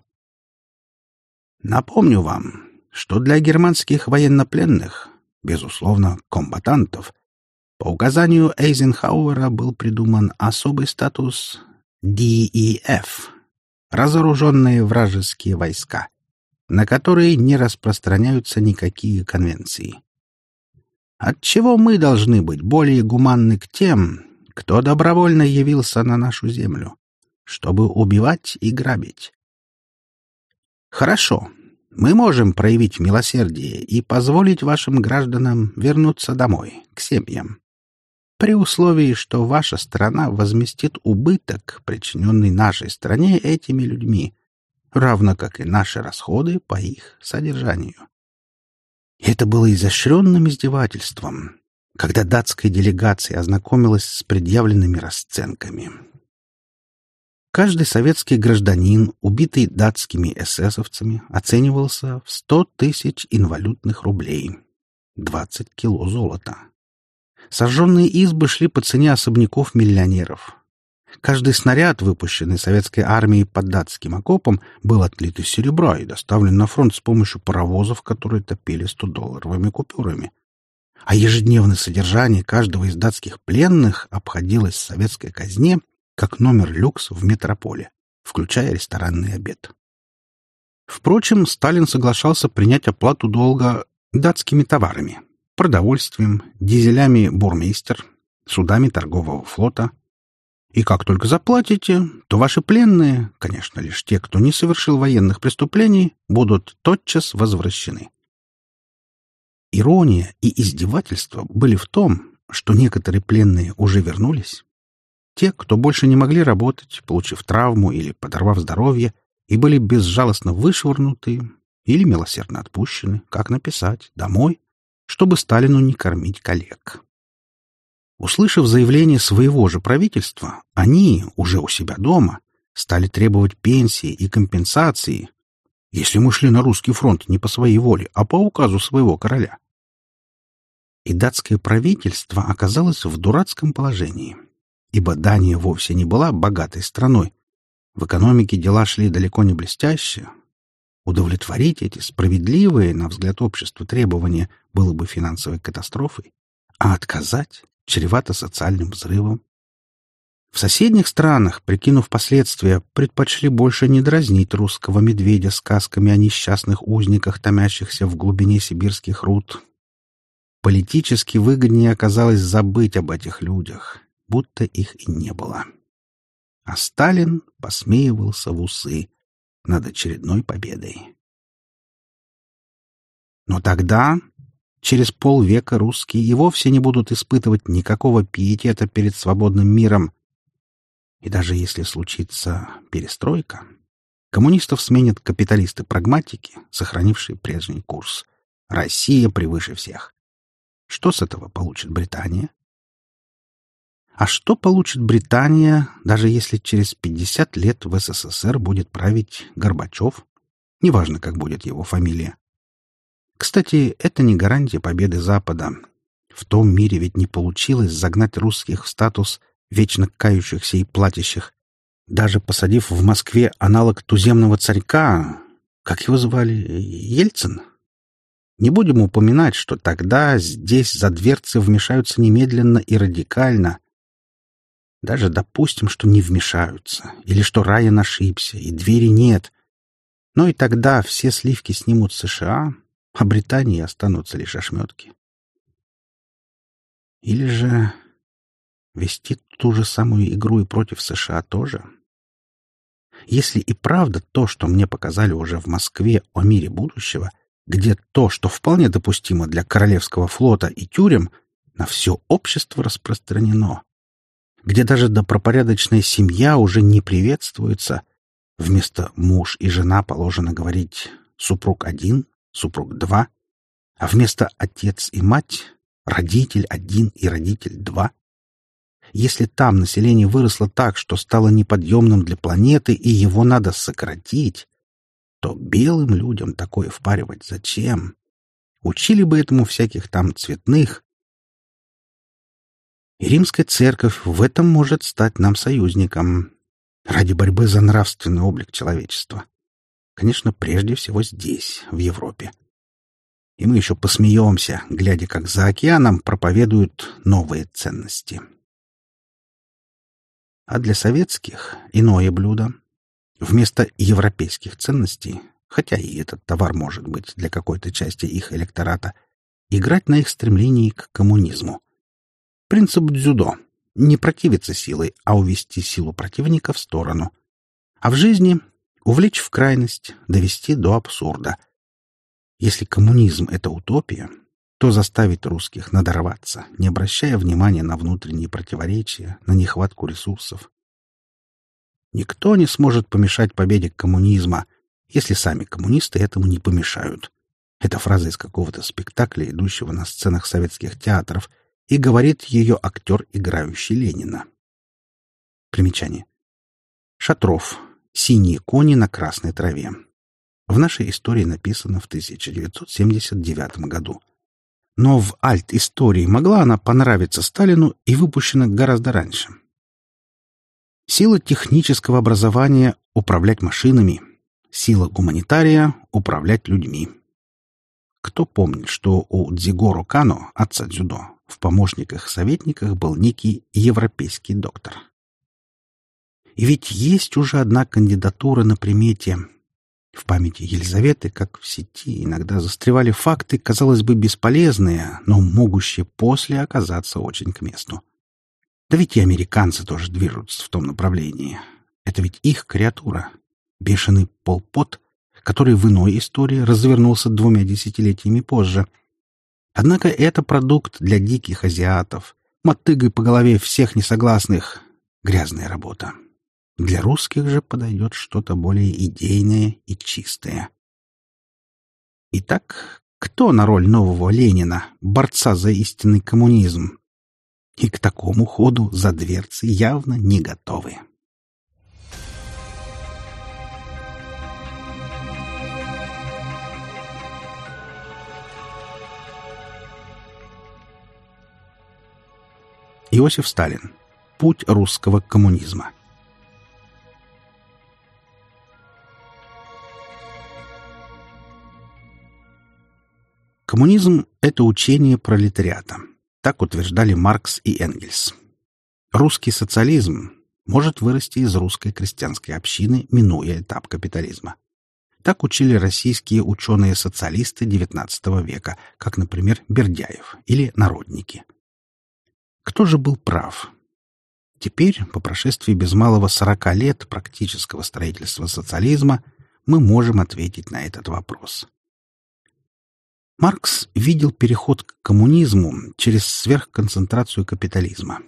A: «Напомню вам, что для германских военнопленных безусловно, комбатантов, по указанию Эйзенхауэра был придуман особый статус DEF — разоруженные вражеские войска, на которые не распространяются никакие конвенции. Отчего мы должны быть более гуманны к тем, кто добровольно явился на нашу землю, чтобы убивать и грабить? Хорошо, мы можем проявить милосердие и позволить вашим гражданам вернуться домой, к семьям. При условии, что ваша страна возместит убыток, причиненный нашей стране этими людьми, равно как и наши расходы по их содержанию. Это было изощренным издевательством, когда датская делегация ознакомилась с предъявленными расценками. Каждый советский гражданин, убитый датскими эсэсовцами, оценивался в 100 тысяч инвалютных рублей. 20 кило золота. Сожженные избы шли по цене особняков миллионеров. Каждый снаряд, выпущенный советской армией под датским окопом, был отлит из серебра и доставлен на фронт с помощью паровозов, которые топили 100-долларовыми купюрами. А ежедневное содержание каждого из датских пленных обходилось советской казне как номер люкс в метрополе, включая ресторанный обед. Впрочем, Сталин соглашался принять оплату долга датскими товарами, продовольствием, дизелями «Бурмейстер», судами торгового флота. И как только заплатите, то ваши пленные, конечно, лишь те, кто не совершил военных преступлений, будут тотчас возвращены. Ирония и издевательство были в том, что некоторые пленные уже вернулись, те, кто больше не могли работать, получив травму или подорвав здоровье, и были безжалостно вышвырнуты или милосердно отпущены, как написать, домой, чтобы Сталину не кормить коллег. Услышав заявление своего же правительства, они, уже у себя дома, стали требовать пенсии и компенсации, если мы шли на русский фронт не по своей воле, а по указу своего короля. И датское правительство оказалось в дурацком положении — ибо Дания вовсе не была богатой страной. В экономике дела шли далеко не блестяще. Удовлетворить эти справедливые, на взгляд общества, требования было бы финансовой катастрофой, а отказать чревато социальным взрывом. В соседних странах, прикинув последствия, предпочли больше не дразнить русского медведя сказками о несчастных узниках, томящихся в глубине сибирских руд. Политически выгоднее оказалось забыть об этих людях, будто их и не было. А Сталин посмеивался в усы над очередной победой. Но тогда, через полвека, русские и вовсе не будут испытывать никакого пиетета перед свободным миром. И даже если случится перестройка, коммунистов сменят капиталисты-прагматики, сохранившие прежний курс. Россия превыше всех. Что с этого получит Британия? А что получит Британия, даже если через 50 лет в СССР будет править Горбачев? Неважно, как будет его фамилия. Кстати, это не гарантия победы Запада. В том мире ведь не получилось загнать русских в статус вечно кающихся и платящих. Даже посадив в Москве аналог туземного царька, как его звали, Ельцин? Не будем упоминать, что тогда здесь за дверцы вмешаются немедленно и радикально, даже допустим, что не вмешаются, или что Райан ошибся, и двери нет. Но и тогда все сливки снимут США, а Британии останутся лишь ошметки. Или же вести ту же самую игру и против США тоже? Если и правда то, что мне показали уже в Москве о мире будущего, где то, что вполне допустимо для Королевского флота и тюрем, на все общество распространено, где даже добропорядочная семья уже не приветствуется, Вместо «муж» и «жена» положено говорить «супруг один», «супруг два», а вместо «отец» и «мать» — «родитель один» и «родитель два». Если там население выросло так, что стало неподъемным для планеты, и его надо сократить, то белым людям такое впаривать зачем? Учили бы этому всяких там цветных. И римская церковь в этом может стать нам союзником ради борьбы за нравственный облик человечества. Конечно, прежде всего здесь, в Европе. И мы еще посмеемся, глядя, как за океаном проповедуют новые ценности. А для советских иное блюдо. Вместо европейских ценностей, хотя и этот товар может быть для какой-то части их электората, играть на их стремлении к коммунизму. Принцип дзюдо — не противиться силой, а увести силу противника в сторону. А в жизни — увлечь в крайность, довести до абсурда. Если коммунизм — это утопия, то заставить русских надорваться, не обращая внимания на внутренние противоречия, на нехватку ресурсов. Никто не сможет помешать победе коммунизма, если сами коммунисты этому не помешают. Это фраза из какого-то спектакля, идущего на сценах советских театров, и говорит ее актер, играющий Ленина. Примечание. Шатров. «Синие кони на красной траве». В нашей истории написано в 1979 году. Но в альт-истории могла она понравиться Сталину и выпущена гораздо раньше. Сила технического образования — управлять машинами. Сила гуманитария — управлять людьми. Кто помнит, что у Дзигоро Кано, отца дзюдо, в помощниках-советниках был некий европейский доктор? И ведь есть уже одна кандидатура на примете — в памяти Елизаветы, как в сети, иногда застревали факты, казалось бы, бесполезные, но могущие после оказаться очень к месту. Да ведь и американцы тоже движутся в том направлении. Это ведь их креатура. Бешеный полпот, который в иной истории развернулся двумя десятилетиями позже. Однако это продукт для диких азиатов, мотыгой по голове всех несогласных. Грязная работа. Для русских же подойдет что-то более идейное и чистое. Итак, кто на роль нового Ленина, борца за истинный коммунизм? И к такому ходу за дверцы явно не готовы. Иосиф Сталин. Путь русского коммунизма. Коммунизм — это учение пролетариата. Так утверждали Маркс и Энгельс. Русский социализм может вырасти из русской крестьянской общины, минуя этап капитализма. Так учили российские ученые-социалисты XIX века, как, например, Бердяев или Народники. Кто же был прав? Теперь, по прошествии без малого 40 лет практического строительства социализма, мы можем ответить на этот вопрос. Маркс видел переход к коммунизму через сверхконцентрацию капитализма.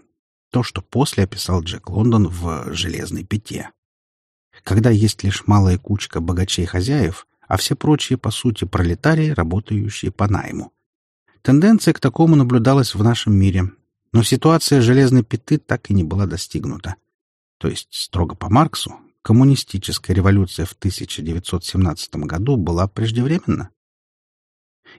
A: То, что после описал Джек Лондон в «Железной пяте». Когда есть лишь малая кучка богачей-хозяев, а все прочие, по сути, пролетарии, работающие по найму. Тенденция к такому наблюдалась в нашем мире, но ситуация «Железной пяты» так и не была достигнута. То есть, строго по Марксу, коммунистическая революция в 1917 году была преждевременна.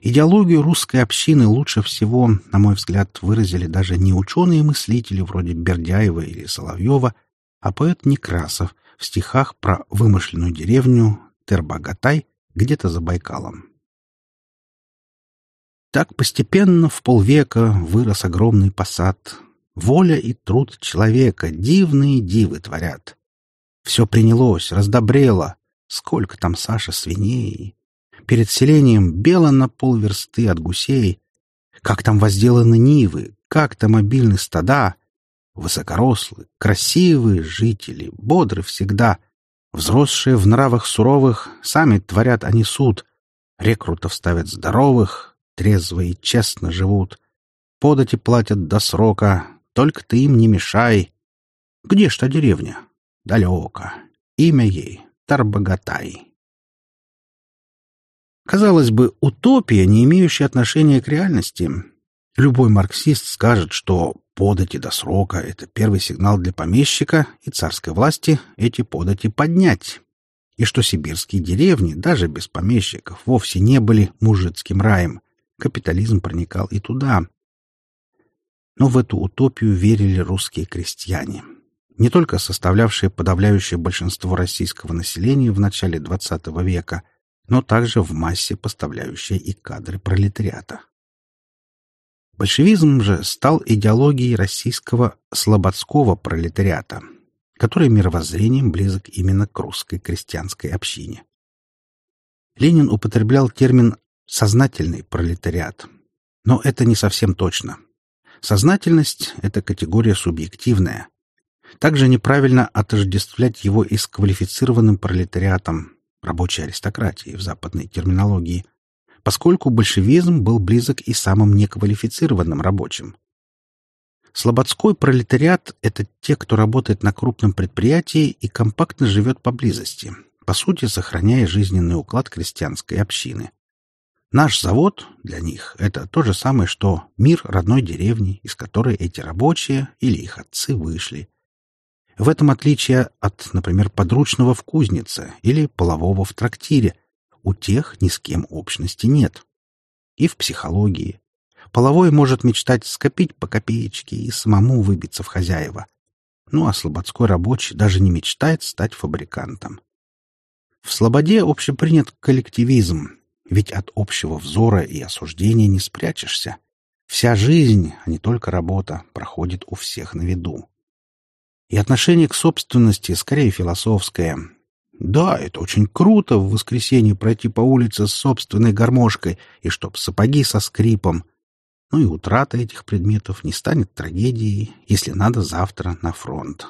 A: Идеологию русской общины лучше всего, на мой взгляд, выразили даже не ученые-мыслители вроде Бердяева или Соловьева, а поэт Некрасов в стихах про вымышленную деревню Тербагатай где-то за Байкалом. Так постепенно в полвека вырос огромный посад. Воля и труд человека дивные дивы творят. Все принялось, раздобрело. Сколько там, Саша, свиней, Перед селением бело на полверсты от гусей. Как там возделаны нивы, как там мобильны стада. Высокорослые, красивые жители, бодры всегда. Взросшие в нравах суровых, сами творят они суд. Рекрутов ставят здоровых, трезво и честно живут. Подати платят до срока, только ты им не мешай. Где ж та деревня? Далеко. Имя ей Тарбагатай. Казалось бы, утопия, не имеющая отношения к реальности. Любой марксист скажет, что подати до срока — это первый сигнал для помещика и царской власти эти подати поднять, и что сибирские деревни, даже без помещиков, вовсе не были мужицким раем. Капитализм проникал и туда. Но в эту утопию верили русские крестьяне, не только составлявшие подавляющее большинство российского населения в начале XX века, но также в массе поставляющие и кадры пролетариата. Большевизм же стал идеологией российского слободского пролетариата, который мировоззрением близок именно к русской крестьянской общине. Ленин употреблял термин «сознательный пролетариат», но это не совсем точно. Сознательность — это категория субъективная. Также неправильно отождествлять его и с квалифицированным пролетариатом, рабочей аристократией в западной терминологии, поскольку большевизм был близок и самым неквалифицированным рабочим. Слободской пролетариат — это те, кто работает на крупном предприятии и компактно живет поблизости, по сути, сохраняя жизненный уклад крестьянской общины. Наш завод для них — это то же самое, что мир родной деревни, из которой эти рабочие или их отцы вышли. В этом отличие от, например, подручного в кузнице или полового в трактире. У тех ни с кем общности нет. И в психологии. Половой может мечтать скопить по копеечке и самому выбиться в хозяева. Ну а слободской рабочий даже не мечтает стать фабрикантом. В слободе общепринят коллективизм, ведь от общего взора и осуждения не спрячешься. Вся жизнь, а не только работа, проходит у всех на виду. И отношение к собственности скорее философское. Да, это очень круто в воскресенье пройти по улице с собственной гармошкой и чтоб сапоги со скрипом. Ну и утрата этих предметов не станет трагедией, если надо завтра на фронт.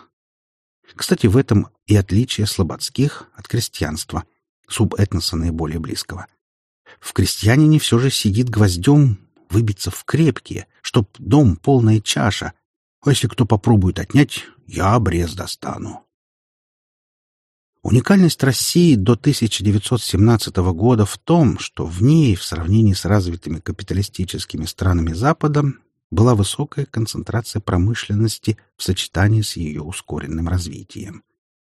A: Кстати, в этом и отличие слободских от крестьянства, субэтноса наиболее близкого. В крестьянине все же сидит гвоздем выбиться в крепкие, чтоб дом полная чаша, а если кто попробует отнять, я обрез достану. Уникальность России до 1917 года в том, что в ней, в сравнении с развитыми капиталистическими странами Запада, была высокая концентрация промышленности в сочетании с ее ускоренным развитием,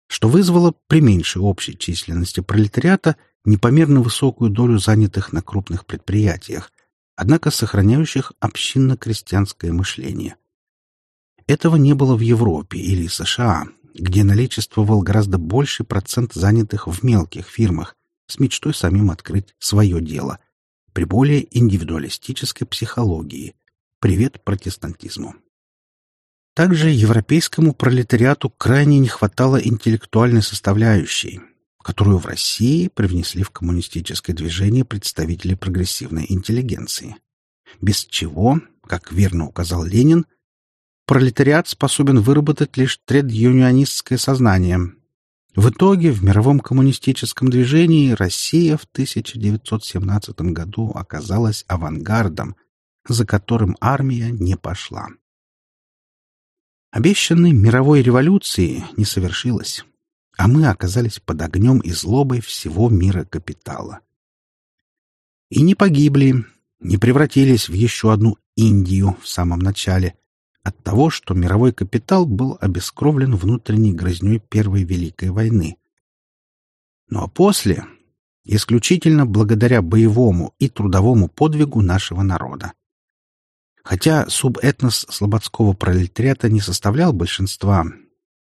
A: что вызвало при меньшей общей численности пролетариата непомерно высокую долю занятых на крупных предприятиях, однако сохраняющих общинно-крестьянское мышление. Этого не было в Европе или США, где наличествовал гораздо больший процент занятых в мелких фирмах с мечтой самим открыть свое дело при более индивидуалистической психологии. Привет протестантизму. Также европейскому пролетариату крайне не хватало интеллектуальной составляющей, которую в России привнесли в коммунистическое движение представители прогрессивной интеллигенции. Без чего, как верно указал Ленин, пролетариат способен выработать лишь тред-юнионистское сознание. В итоге в мировом коммунистическом движении Россия в 1917 году оказалась авангардом, за которым армия не пошла. Обещанной мировой революции не совершилось, а мы оказались под огнем и злобой всего мира капитала. И не погибли, не превратились в еще одну Индию в самом начале, от того, что мировой капитал был обескровлен внутренней грызней Первой Великой войны. Ну а после — исключительно благодаря боевому и трудовому подвигу нашего народа. Хотя субэтнос слободского пролетариата не составлял большинства,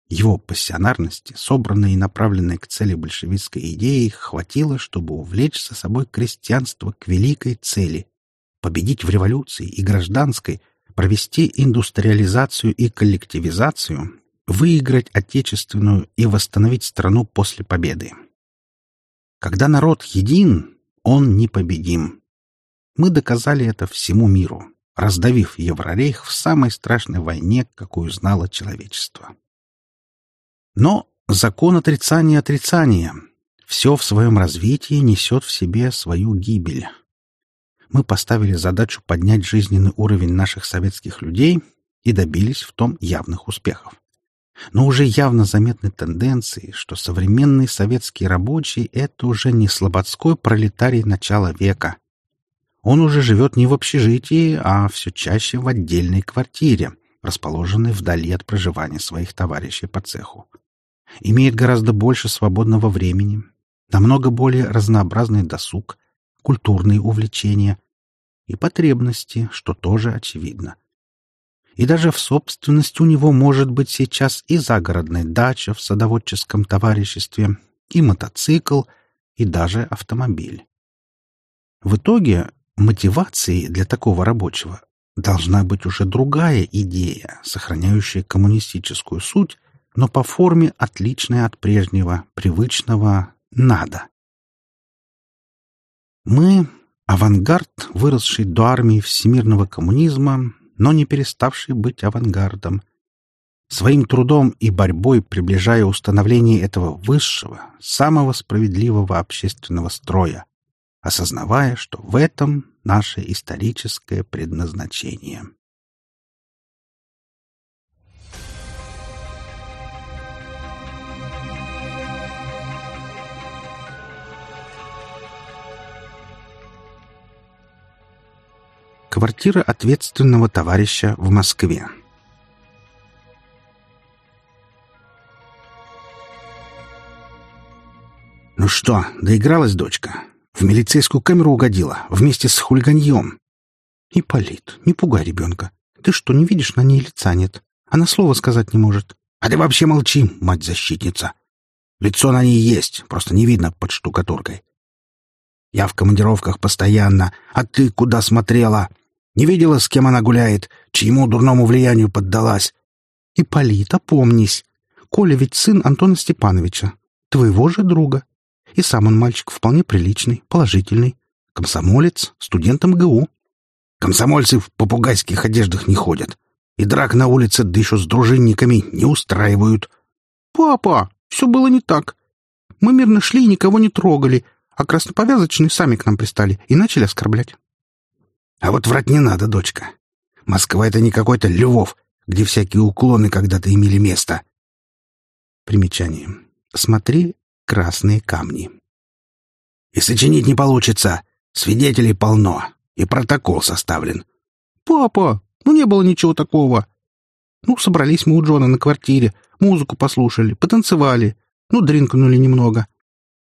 A: его пассионарности, собранной и направленной к цели большевистской идеи, хватило, чтобы увлечь за собой крестьянство к великой цели — победить в революции и гражданской — провести индустриализацию и коллективизацию, выиграть отечественную и восстановить страну после победы. Когда народ един, он непобедим. Мы доказали это всему миру, раздавив Еврорейх в самой страшной войне, какую знало человечество. Но закон отрицания отрицания. Все в своем развитии несет в себе свою гибель мы поставили задачу поднять жизненный уровень наших советских людей и добились в том явных успехов. Но уже явно заметны тенденции, что современный советский рабочий — это уже не слободской пролетарий начала века. Он уже живет не в общежитии, а все чаще в отдельной квартире, расположенной вдали от проживания своих товарищей по цеху. Имеет гораздо больше свободного времени, намного более разнообразный досуг, культурные увлечения и потребности, что тоже очевидно. И даже в собственности у него может быть сейчас и загородная дача в садоводческом товариществе, и мотоцикл, и даже автомобиль. В итоге мотивацией для такого рабочего должна быть уже другая идея, сохраняющая коммунистическую суть, но по форме отличная от прежнего, привычного «надо». Мы — авангард, выросший до армии всемирного коммунизма, но не переставший быть авангардом. Своим трудом и борьбой приближая установление этого высшего, самого справедливого общественного строя, осознавая, что в этом наше историческое предназначение. Квартира ответственного товарища в Москве. «Ну что, доигралась дочка? В милицейскую камеру угодила, вместе с хулиганьем?» «Ипполит, не пугай ребенка. Ты что, не видишь, на ней лица нет? Она слова сказать не может». «А ты вообще молчи, мать-защитница. Лицо на ней есть, просто не видно под штукатуркой. Я в командировках постоянно, а ты куда смотрела? Не видела, с кем она гуляет, чьему дурному влиянию поддалась. Ипполит, опомнись. Коля ведь сын Антона Степановича, твоего же друга. И сам он мальчик вполне приличный, положительный. Комсомолец, студент МГУ. Комсомольцы в попугайских одеждах не ходят. И драк на улице, да еще с дружинниками, не устраивают. «Папа, все было не так. Мы мирно шли и никого не трогали, а красноповязочные сами к нам пристали и начали оскорблять. А вот врать не надо, дочка. Москва — это не какой-то Львов, где всякие уклоны когда-то имели место. Примечание. Смотри «Красные камни». И сочинить не получится. Свидетелей полно. И протокол составлен. «Папа, ну не было ничего такого. Ну, собрались мы у Джона на квартире, музыку послушали, потанцевали, ну, дринкнули немного.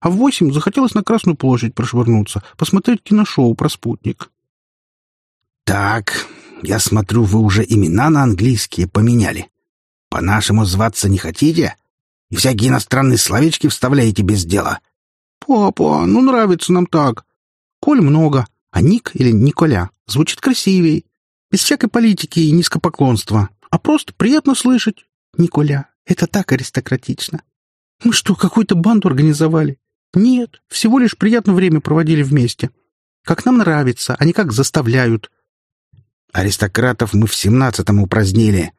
A: А в восемь захотелось на Красную площадь прошвырнуться, посмотреть киношоу про спутник. «Так, я смотрю, вы уже имена на английские поменяли. По-нашему зваться не хотите? И всякие иностранные словечки вставляете без дела?» «Папа, ну нравится нам так. Коль много, а Ник или Николя звучит красивее, без всякой политики и низкопоклонства, а просто приятно слышать. Николя, это так аристократично. Мы что, какую-то банду организовали? Нет, всего лишь приятно время проводили вместе. Как нам нравится, а не как заставляют. Аристократов мы в семнадцатом упразднили.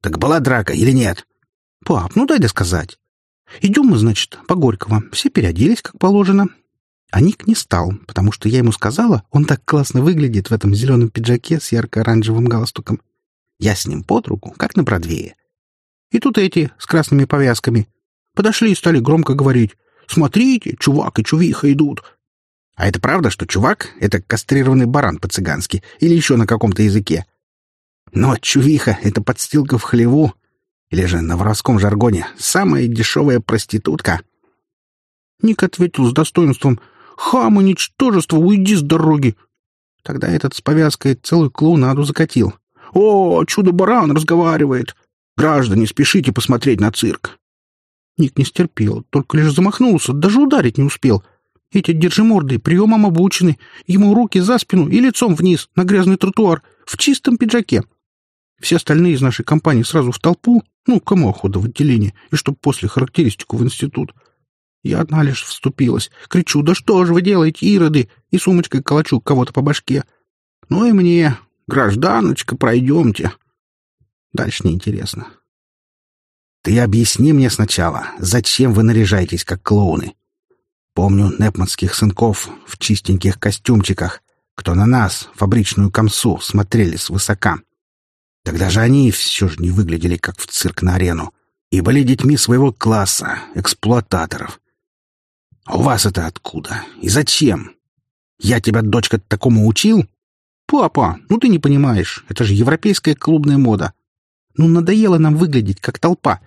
A: Так была драка или нет? Пап, ну дай досказать. Идем мы, значит, по Горького. Все переоделись, как положено. А Ник не стал, потому что я ему сказала, он так классно выглядит в этом зеленом пиджаке с ярко-оранжевым галстуком. Я с ним под руку, как на Бродвее. И тут эти с красными повязками подошли и стали громко говорить «Смотрите, чувак и чувиха идут. А это правда, что чувак — это кастрированный баран по-цыгански или еще на каком-то языке? Но чувиха — это подстилка в хлеву, или же на воровском жаргоне самая дешевая проститутка. Ник ответил с достоинством «Хам и ничтожество, уйди с дороги!» Тогда этот с повязкой целую клоунаду закатил. «О, чудо-баран разговаривает! Граждане, спешите посмотреть на цирк!» Ник не стерпел, только лишь замахнулся, даже ударить не успел — эти держиморды приемом обучены. Ему руки за спину и лицом вниз, на грязный тротуар, в чистом пиджаке. Все остальные из нашей компании сразу в толпу, ну, кому охота в отделение, и чтоб после характеристику в институт. Я одна лишь вступилась. Кричу, да что же вы делаете, ироды? И сумочкой калачу кого-то по башке. Ну и мне, гражданочка, пройдемте. Дальше неинтересно. Ты объясни мне сначала, зачем вы наряжаетесь, как клоуны? Помню непманских сынков в чистеньких костюмчиках, кто на нас, фабричную комсу, смотрели свысока. Тогда же они все же не выглядели как в цирк на арену и были детьми своего класса, эксплуататоров. А у вас это откуда? И зачем? Я тебя, дочка, такому учил? Папа, ну ты не понимаешь, это же европейская клубная мода. Ну, надоело нам выглядеть как толпа.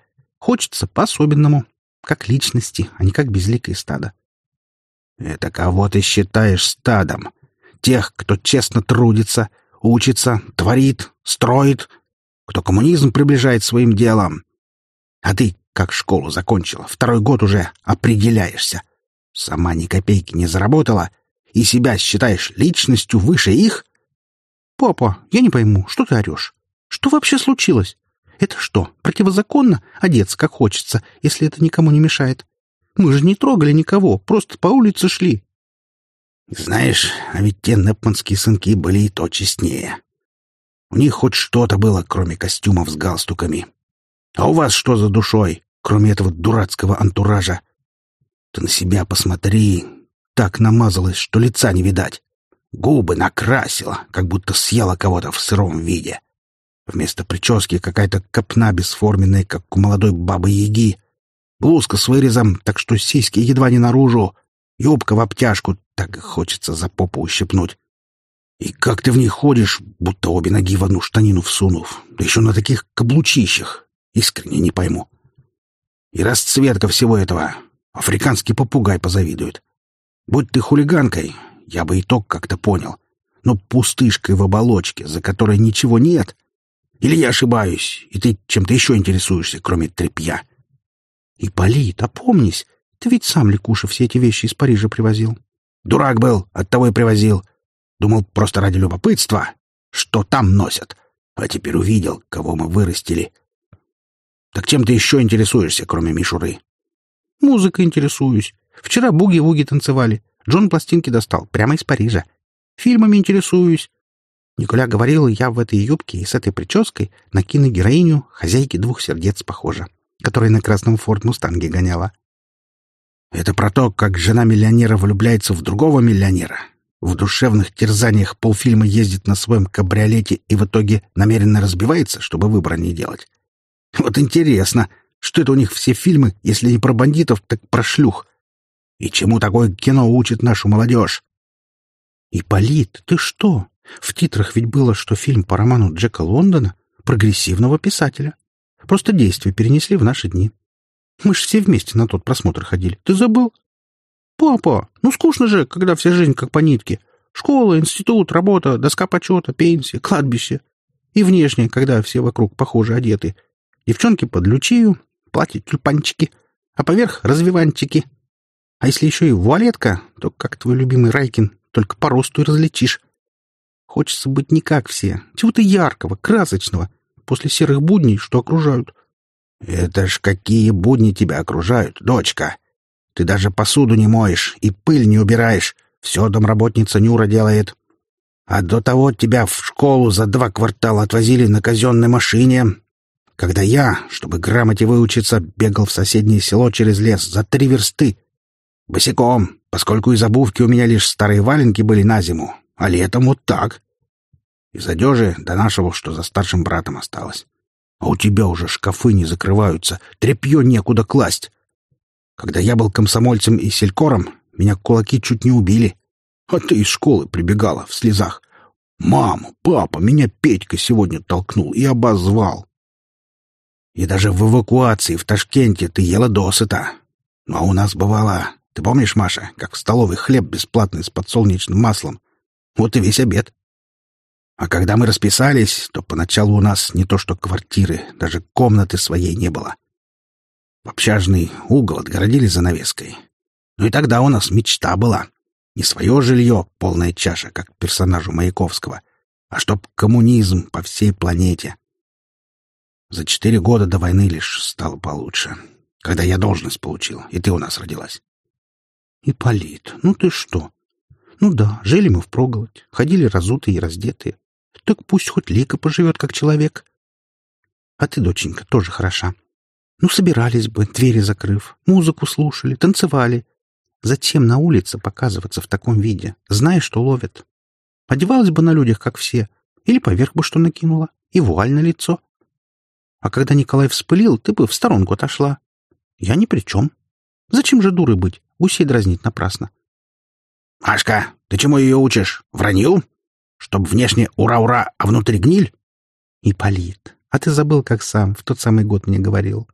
A: Хочется по-особенному, как личности, а не как безликое стадо. Это кого ты считаешь стадом? Тех, кто честно трудится, учится, творит, строит, кто коммунизм приближает своим делом. А ты, как школу закончила, второй год уже определяешься. Сама ни копейки не заработала и себя считаешь личностью выше их? Папа, я не пойму, что ты орешь? Что вообще случилось? Это что, противозаконно одеться как хочется, если это никому не мешает? Мы же не трогали никого, просто по улице шли. Знаешь, а ведь те непманские сынки были и то честнее. У них хоть что-то было, кроме костюмов с галстуками. А у вас что за душой, кроме этого дурацкого антуража? Ты на себя посмотри. Так намазалась, что лица не видать. Губы накрасила, как будто съела кого-то в сыром виде. Вместо прически какая-то копна бесформенная, как у молодой бабы-яги. Блузка с вырезом, так что сиськи едва не наружу. Юбка в обтяжку, так хочется за попу ущипнуть. И как ты в ней ходишь, будто обе ноги в одну штанину всунув, да еще на таких каблучищах, искренне не пойму. И расцветка всего этого. Африканский попугай позавидует. Будь ты хулиганкой, я бы итог как-то понял. Но пустышкой в оболочке, за которой ничего нет. Или я ошибаюсь, и ты чем-то еще интересуешься, кроме тряпья. Ипполит, опомнись, ты ведь сам, Ликуша, все эти вещи из Парижа привозил. Дурак был, оттого и привозил. Думал, просто ради любопытства, что там носят. А теперь увидел, кого мы вырастили. Так чем ты еще интересуешься, кроме мишуры? Музыкой интересуюсь. Вчера буги-вуги танцевали. Джон пластинки достал, прямо из Парижа. Фильмами интересуюсь. Николя говорил, я в этой юбке и с этой прической на киногероиню хозяйки двух сердец похожа, которая на красном форт Мустанге гоняла. Это про то, как жена миллионера влюбляется в другого миллионера. В душевных терзаниях полфильма ездит на своем кабриолете и в итоге намеренно разбивается, чтобы выбора не делать. Вот интересно, что это у них все фильмы, если не про бандитов, так про шлюх. И чему такое кино учит нашу молодежь? Ипполит, ты что? В титрах ведь было, что фильм по роману Джека Лондона, прогрессивного писателя. Просто действие перенесли в наши дни. Мы ж все вместе на тот просмотр ходили. Ты забыл? Папа, ну скучно же, когда вся жизнь как по нитке. Школа, институт, работа, доска почета, пенсия, кладбище. И внешне, когда все вокруг похоже одеты. Девчонки под лючию, платье тюльпанчики, а поверх развиванчики. А если еще и вуалетка, то, как твой любимый Райкин, только по росту и различишь. Хочется быть не как все, чего-то яркого, красочного, после серых будней, что окружают. Это ж какие будни тебя окружают, дочка! Ты даже посуду не моешь и пыль не убираешь. Все домработница Нюра делает. А до того тебя в школу за два квартала отвозили на казенной машине, когда я, чтобы грамоте выучиться, бегал в соседнее село через лес за три версты. Босиком, поскольку из обувки у меня лишь старые валенки были на зиму, а летом вот так. Из одежи до нашего, что за старшим братом осталось. А у тебя уже шкафы не закрываются, тряпье некуда класть. Когда я был комсомольцем и селькором, меня кулаки чуть не убили. А ты из школы прибегала в слезах. «Мама, папа, меня Петька сегодня толкнул и обозвал». И даже в эвакуации в Ташкенте ты ела досыта. А у нас бывало... Ты помнишь, Маша, как в столовой хлеб бесплатный с подсолнечным маслом? Вот и весь обед. А когда мы расписались, то поначалу у нас не то что квартиры, даже комнаты своей не было. В общажный угол отгородили занавеской. Ну и тогда у нас мечта была. Не свое жилье, полная чаша, как персонажу Маяковского, а чтоб коммунизм по всей планете. За четыре года до войны лишь стало получше, когда я должность получил, и ты у нас родилась. Ипполит, ну ты что? Ну да, жили мы впроголодь, ходили разутые и раздетые. Так пусть хоть Лика поживет как человек. А ты, доченька, тоже хороша. Ну, собирались бы, двери закрыв, музыку слушали, танцевали. Зачем на улице показываться в таком виде, зная, что ловят? Одевалась бы на людях, как все, или поверх бы что накинула, и вуаль на лицо. А когда Николай вспылил, ты бы в сторонку отошла. Я ни при чем. Зачем же дурой быть? Гусей дразнить напрасно.
B: — Машка, ты чему ее учишь? Вранью? Чтоб внешне ура-ура, а внутри гниль?
A: — Ипполит, а ты забыл, как сам в тот самый год мне говорил.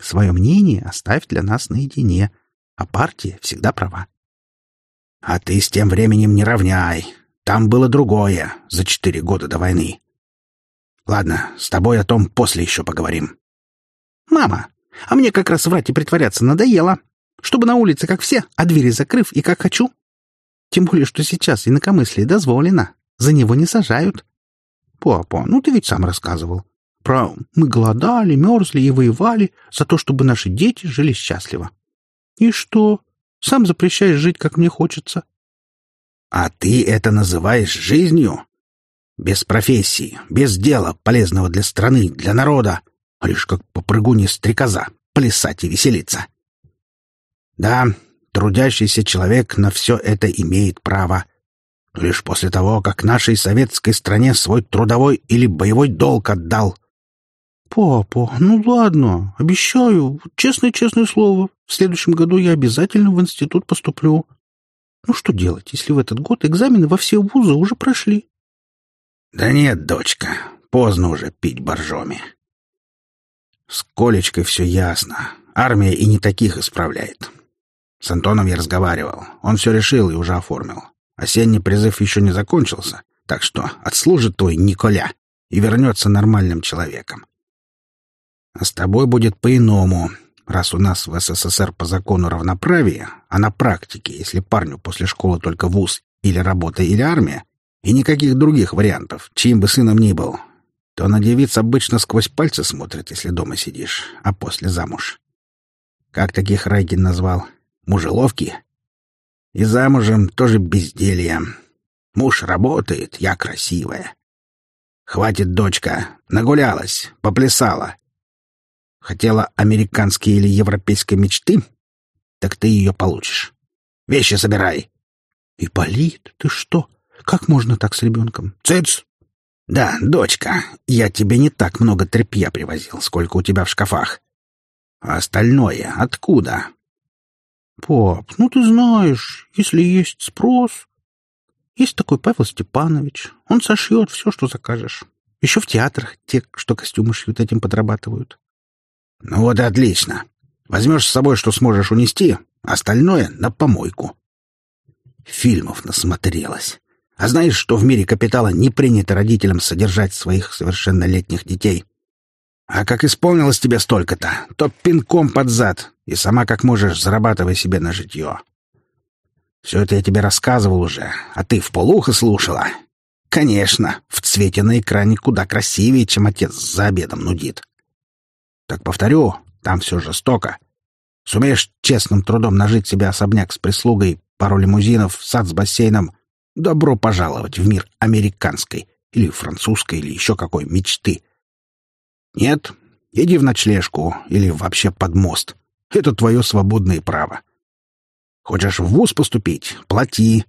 A: Свое мнение оставь для нас наедине, а партия всегда права.
B: — А ты с тем временем не равняй. Там было другое за четыре года до войны. Ладно, с тобой о том после еще поговорим.
A: Мама, а мне как раз врать и притворяться надоело. Чтобы на улице, как все, а двери закрыв и как хочу. Тем более, что сейчас инакомыслие дозволено. За него не сажают. Папа, ну ты ведь сам рассказывал. Про мы голодали, мерзли и воевали за то, чтобы наши дети жили счастливо. И что? Сам запрещаешь жить, как мне хочется.
B: А ты это называешь жизнью? Без профессии, без дела, полезного для страны, для народа, лишь как попрыгуне стрекоза, плясать и веселиться. Да, трудящийся человек на все это имеет право. Лишь после того, как нашей советской стране свой трудовой или боевой долг отдал.
A: «Папа, ну ладно, обещаю, честное-честное слово, в следующем году я обязательно в институт поступлю. Ну что делать, если в этот год экзамены во все вузы уже прошли?»
B: Да нет, дочка, поздно уже пить боржоми. С Колечкой все ясно. Армия и не таких исправляет. С Антоном я разговаривал. Он все решил и уже оформил. Осенний призыв еще не закончился, так что отслужит твой Николя и вернется нормальным человеком. А с тобой будет по-иному, раз у нас в СССР по закону равноправия, а на практике, если парню после школы только вуз или работа, или армия, и никаких других вариантов, чьим бы сыном ни был, то на девиц обычно сквозь пальцы смотрят, если дома сидишь, а после замуж. Как таких Райкин назвал? Мужеловки? И замужем тоже безделье. Муж работает, я красивая. Хватит, дочка, нагулялась, поплясала. Хотела американские или европейской мечты? Так ты ее получишь. Вещи собирай.
A: Ипполит, ты что? Как можно так с ребенком?
B: Цыц! Да, дочка, я тебе не так много тряпья привозил, сколько у тебя в шкафах. А остальное откуда?
A: Пап, ну ты знаешь, если есть спрос... Есть такой Павел Степанович. Он сошьет все, что закажешь. Еще в театрах те, что костюмы шьют, этим подрабатывают.
B: Ну вот и отлично. Возьмешь с собой, что сможешь унести, остальное — на помойку. Фильмов насмотрелась. А знаешь, что в мире капитала не принято родителям содержать своих совершеннолетних детей? А как исполнилось тебе столько-то, то пинком под зад, и сама как можешь зарабатывай себе на житье. Все это я тебе рассказывал уже, а ты в полухо слушала. Конечно, в цвете на экране куда красивее, чем отец за обедом нудит. Так повторю, там все жестоко. Сумеешь честным трудом нажить себе особняк с прислугой, пару лимузинов, сад с бассейном, Добро пожаловать в мир американской или французской или еще какой мечты. Нет, иди в ночлежку или вообще под мост. Это твое свободное право. Хочешь в вуз поступить? Плати.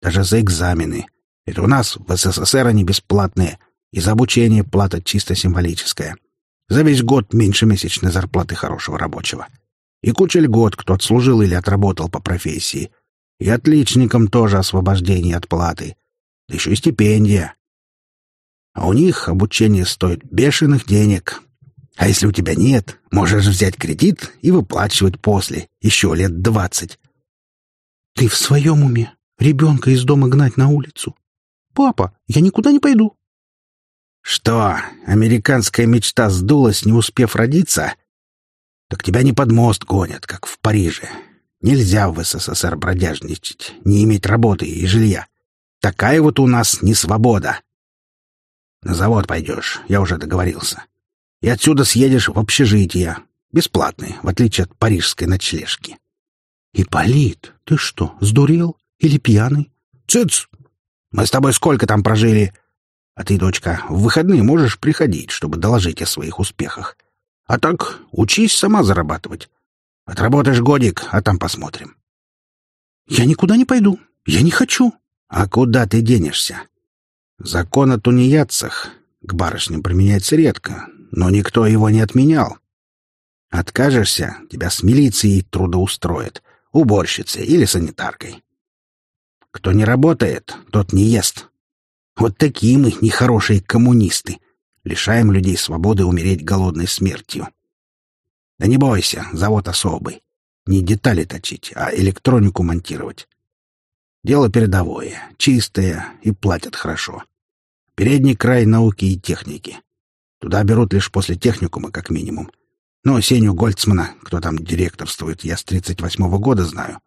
B: Даже за экзамены. Это у нас в СССР они бесплатные, и за обучение плата чисто символическая. За весь год меньше месячной зарплаты хорошего рабочего. И куча льгот, кто отслужил или отработал по профессии — и отличникам тоже освобождение от платы. Да еще и стипендия. А у них обучение стоит бешеных денег. А если у тебя нет, можешь взять кредит и выплачивать после, еще лет двадцать.
A: Ты в своем уме? Ребенка из дома гнать на улицу? Папа, я никуда не пойду.
B: Что, американская мечта сдулась, не успев родиться? Так тебя не под мост гонят, как в Париже, Нельзя в СССР бродяжничать, не иметь работы и жилья. Такая вот у нас не свобода. На завод пойдешь, я уже договорился. И отсюда съедешь в общежитие. Бесплатный, в отличие от парижской ночлежки.
A: Ипполит, ты что, сдурел? Или пьяный?
B: Цыц! Мы с тобой сколько там прожили? А ты, дочка, в выходные можешь приходить, чтобы доложить о своих успехах. А так учись сама зарабатывать. Отработаешь годик, а там посмотрим.
A: Я никуда не пойду. Я не хочу.
B: А куда ты денешься? Закон о тунеядцах. К барышням применяется редко, но никто его не отменял. Откажешься, тебя с милицией трудоустроят, уборщицей или санитаркой. Кто не работает, тот не ест. Вот такие мы нехорошие коммунисты. Лишаем людей свободы умереть голодной смертью. Да не бойся, завод особый. Не детали точить, а электронику монтировать. Дело передовое, чистое и платят хорошо. Передний край науки и техники. Туда берут лишь после техникума, как минимум. Но Сеню Гольцмана, кто там директорствует, я с тридцать восьмого года знаю.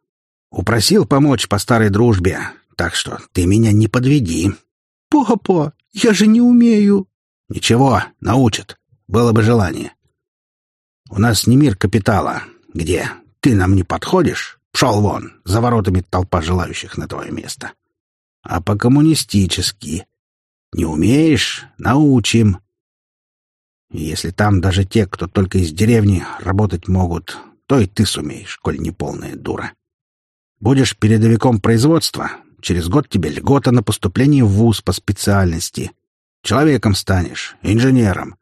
B: Упросил помочь по старой дружбе, так что ты меня не подведи.
C: Папа, я же не умею.
B: Ничего, научат. Было бы желание. У нас не мир капитала, где ты нам не подходишь, пшел вон, за воротами толпа желающих на твое место. А по-коммунистически. Не умеешь — научим. Если там даже те, кто только из деревни работать могут, то и ты сумеешь, коль не полная дура. Будешь передовиком производства, через год тебе льгота на поступление в вуз по специальности. Человеком станешь, инженером.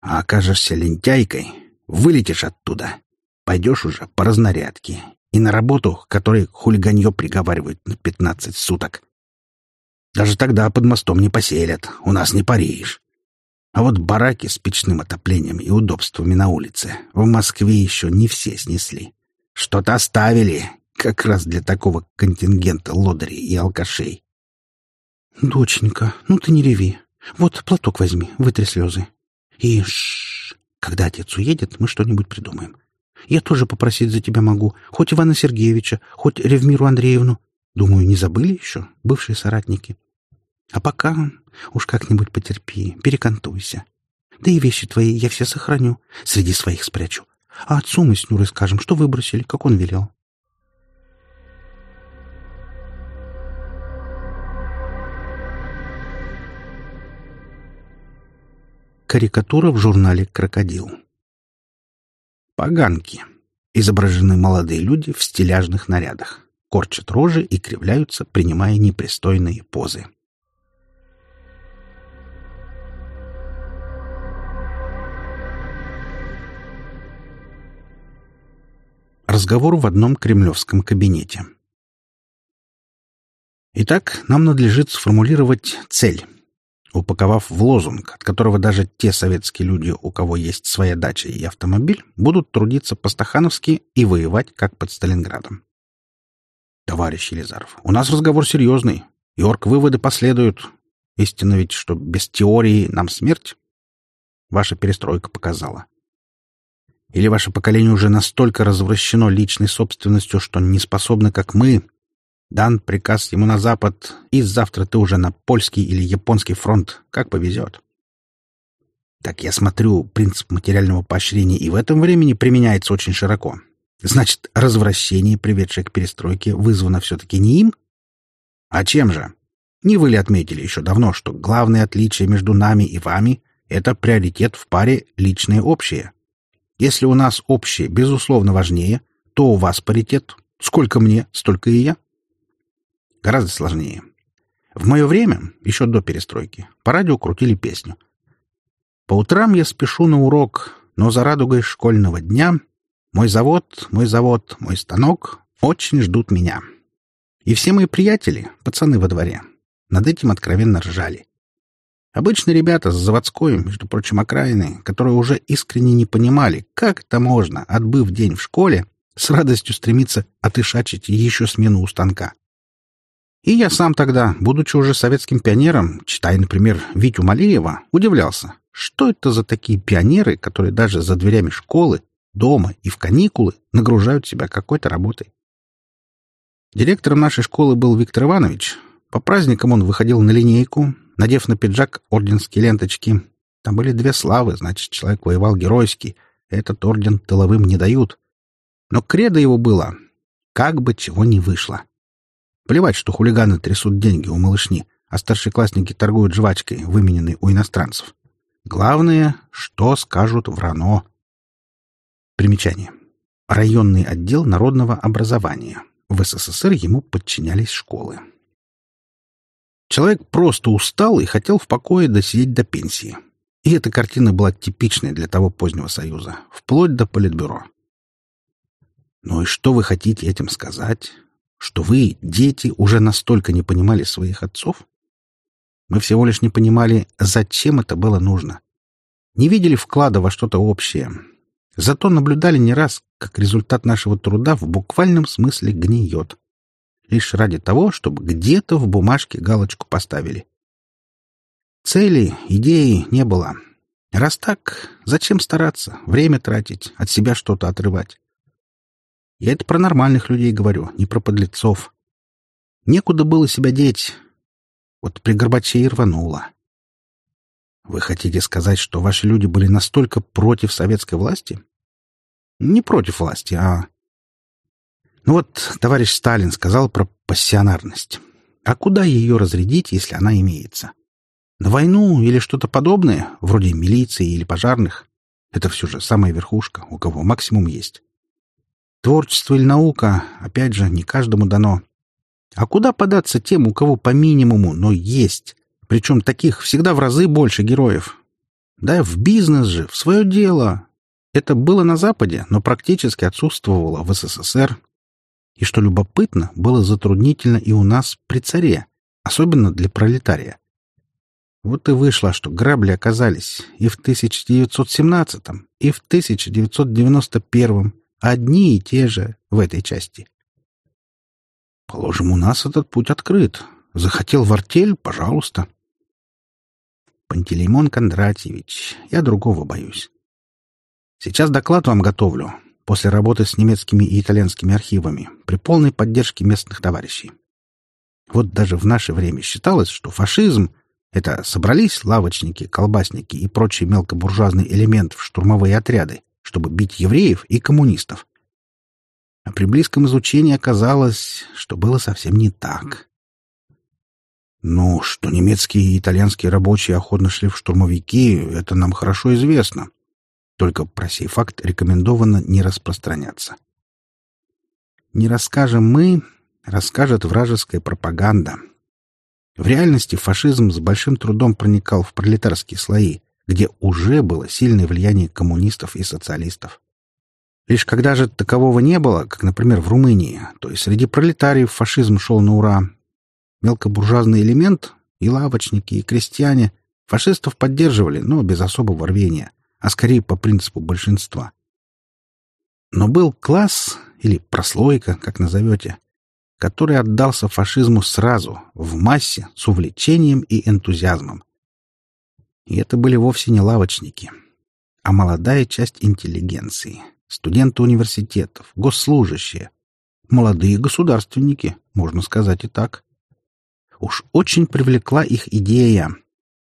B: А окажешься лентяйкой, вылетишь оттуда, пойдешь уже по разнарядке и на работу, которой хулиганье приговаривают на пятнадцать суток. Даже тогда под мостом не поселят, у нас не паришь. А вот бараки с печным отоплением и удобствами на улице в Москве еще не все снесли. Что-то оставили, как раз для такого контингента лодырей и алкашей.
C: «Доченька, ну ты не реви. Вот платок возьми, вытри слезы. И шш, когда отец уедет, мы что-нибудь придумаем. Я тоже попросить за тебя могу, хоть Ивана Сергеевича, хоть Ревмиру Андреевну. Думаю, не забыли еще, бывшие соратники. А пока уж как-нибудь потерпи, перекантуйся. Да и вещи твои я все сохраню, среди своих спрячу. А отцу мы с Нюрой скажем, что выбросили, как он велел. Карикатура в журнале «Крокодил». Поганки. Изображены молодые люди в стиляжных нарядах. Корчат рожи и кривляются, принимая непристойные позы. Разговор в одном кремлевском кабинете. Итак, нам надлежит сформулировать цель — упаковав в лозунг, от которого даже те советские люди, у кого есть своя дача и автомобиль, будут трудиться по-стахановски и воевать, как под Сталинградом. Товарищ Елизаров, у нас разговор серьезный, и орг-выводы последуют. Истинно ведь, что без теории нам смерть? Ваша перестройка показала. Или ваше поколение уже настолько развращено личной собственностью, что не способно, как мы, Дан приказ ему на запад, и завтра ты уже на польский или японский фронт, как повезет. Так я смотрю, принцип материального поощрения и в этом времени применяется очень широко. Значит, развращение, приведшее к перестройке, вызвано все-таки не им? А чем же? Не вы ли отметили еще давно, что главное отличие между нами и вами — это приоритет в паре личное общее? Если у нас общее, безусловно, важнее, то у вас паритет. Сколько мне, столько и я. Гораздо сложнее. В мое время, еще до перестройки, по радио крутили песню. По утрам я спешу на урок, но за радугой школьного дня мой завод, мой завод, мой станок очень ждут меня. И все мои приятели, пацаны во дворе, над этим откровенно ржали. Обычные ребята с заводской, между прочим, окраины, которые уже искренне не понимали, как это можно, отбыв день в школе, с радостью стремиться отышачить еще смену у станка. И я сам тогда, будучи уже советским пионером, читая, например, Витю Малеева, удивлялся, что это за такие пионеры, которые даже за дверями школы, дома и в каникулы нагружают себя какой-то работой. Директором нашей школы был Виктор Иванович. По праздникам он выходил на линейку, надев на пиджак орденские ленточки. Там были две славы, значит, человек воевал геройски. Этот орден тыловым не дают. Но кредо его было, как бы чего ни вышло. Плевать, что хулиганы трясут деньги у малышни, а старшеклассники торгуют жвачкой, вымененной у иностранцев. Главное, что скажут в РАНО. Примечание. Районный отдел народного образования. В СССР ему подчинялись школы.
A: Человек просто устал и хотел в покое досидеть до пенсии. И эта картина была типичной для того позднего союза, вплоть до политбюро. Ну и что вы хотите этим сказать? Что вы, дети, уже настолько не понимали своих отцов? Мы всего лишь не понимали, зачем это было нужно. Не видели вклада во что-то общее. Зато наблюдали не раз, как результат нашего труда в буквальном смысле гниет. Лишь ради того, чтобы где-то в бумажке галочку поставили. Цели, идеи не было. Раз так, зачем стараться, время тратить, от себя что-то отрывать? Я это про нормальных людей говорю, не про подлецов. Некуда было себя деть. Вот при Горбаче и рвануло. Вы хотите сказать, что ваши люди были настолько против советской власти? Не против власти, а... Ну вот товарищ Сталин сказал про пассионарность. А куда ее разрядить, если она имеется? На войну или что-то подобное, вроде милиции или пожарных? Это все же самая верхушка, у кого максимум есть. Творчество или наука, опять же, не каждому дано. А куда податься тем, у кого по минимуму, но есть? Причем таких всегда в разы больше героев. Да, в бизнес же, в свое дело. Это было на Западе, но практически отсутствовало в СССР. И что любопытно, было затруднительно и у нас при царе, особенно для пролетария. Вот и вышло, что грабли оказались и в 1917, и в 1991, одни и те же в этой части. Положим, у нас этот путь открыт. Захотел в артель — пожалуйста. Пантелеймон Кондратьевич, я другого боюсь. Сейчас доклад вам готовлю, после работы с немецкими и итальянскими архивами, при полной поддержке местных товарищей. Вот даже в наше время считалось, что фашизм — это собрались лавочники, колбасники и прочий мелкобуржуазный элемент в штурмовые отряды, чтобы бить евреев и коммунистов. А при близком изучении оказалось, что было совсем не так. Ну, что немецкие и итальянские рабочие охотно шли в штурмовики, это нам хорошо известно. Только про сей факт рекомендовано не распространяться. Не расскажем мы, расскажет вражеская пропаганда. В реальности фашизм с большим трудом проникал в пролетарские слои, где уже было сильное влияние коммунистов и социалистов. Лишь когда же такового не было, как, например, в Румынии, то и среди пролетариев фашизм шел на ура, Мелкобуржуазный элемент, и лавочники, и крестьяне фашистов поддерживали, но без особого рвения, а скорее по принципу большинства. Но был класс, или прослойка, как назовете, который отдался фашизму сразу, в массе, с увлечением и энтузиазмом. И это были вовсе не лавочники, а молодая часть интеллигенции, студенты университетов, госслужащие, молодые государственники, можно сказать и так. Уж очень привлекла их идея,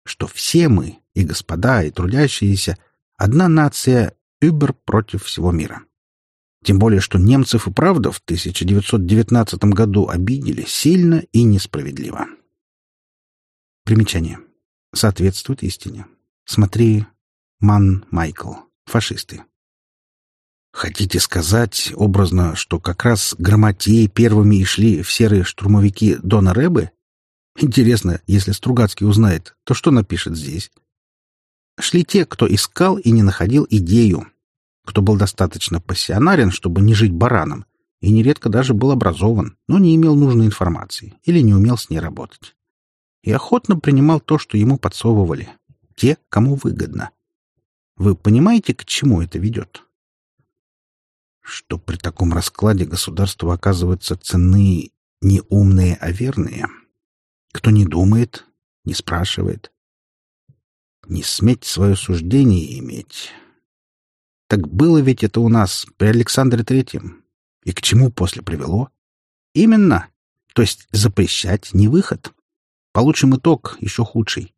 A: что все мы, и господа, и трудящиеся, одна нация Юбер против всего мира. Тем более, что немцев и правда в 1919 году обидели сильно и несправедливо. Примечание. Соответствует истине. Смотри Ман Майкл. Фашисты. Хотите сказать, образно, что как раз грамотеи первыми и шли в серые штурмовики Дона Рэбы? Интересно, если Стругацкий узнает, то что напишет здесь? Шли те, кто искал и не находил идею, кто был достаточно пассионарен, чтобы не жить бараном, и нередко даже был образован, но не имел нужной информации или не умел с ней работать. И охотно принимал то, что ему подсовывали, те, кому выгодно. Вы понимаете, к чему это ведет? Что при таком раскладе государства оказываются ценны не умные, а верные — кто не думает, не спрашивает. Не сметь свое суждение иметь. Так было ведь это у нас при Александре Третьем. И к чему после привело? Именно. То есть запрещать не выход. Получим итог еще худший.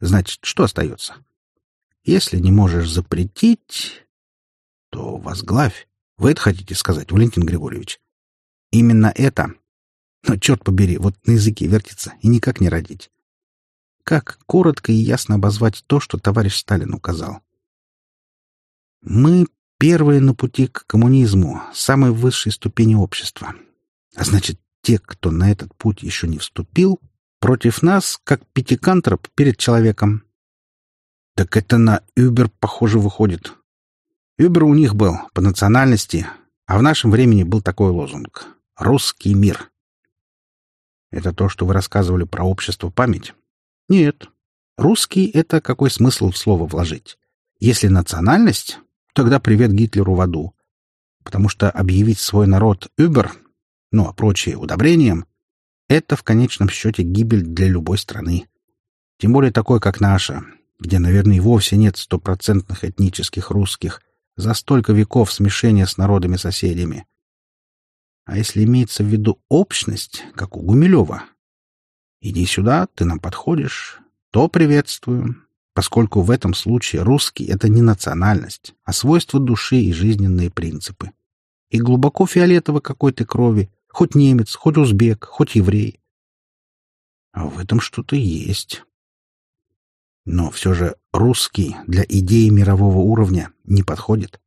A: Значит, что остается? Если не можешь запретить, то возглавь. Вы это хотите сказать, Валентин Григорьевич? Именно это но, черт побери, вот на языке вертится и никак не родить. Как коротко и ясно обозвать то, что товарищ Сталин указал? Мы первые на пути к коммунизму, самой высшей ступени общества. А значит, те, кто на этот путь еще не вступил, против нас, как пятикантроп перед человеком. Так это на Юбер, похоже, выходит. Юбер у них был по национальности, а в нашем времени был такой лозунг «Русский мир». Это то, что вы рассказывали про общество память? Нет. Русский — это какой смысл в слово вложить? Если национальность, тогда привет Гитлеру в аду. Потому что объявить свой народ «Юбер», ну а прочие удобрением, это в конечном счете гибель для любой страны. Тем более такой, как наша, где, наверное, и вовсе нет стопроцентных этнических русских, за столько веков смешения с народами-соседями. А если имеется в виду общность, как у Гумилева? Иди сюда, ты нам подходишь, то приветствую, поскольку в этом случае русский — это не национальность, а свойство души и жизненные принципы. И глубоко фиолетово какой то крови, хоть немец, хоть узбек, хоть еврей. А в этом что-то есть. Но все же русский для идеи мирового уровня не подходит.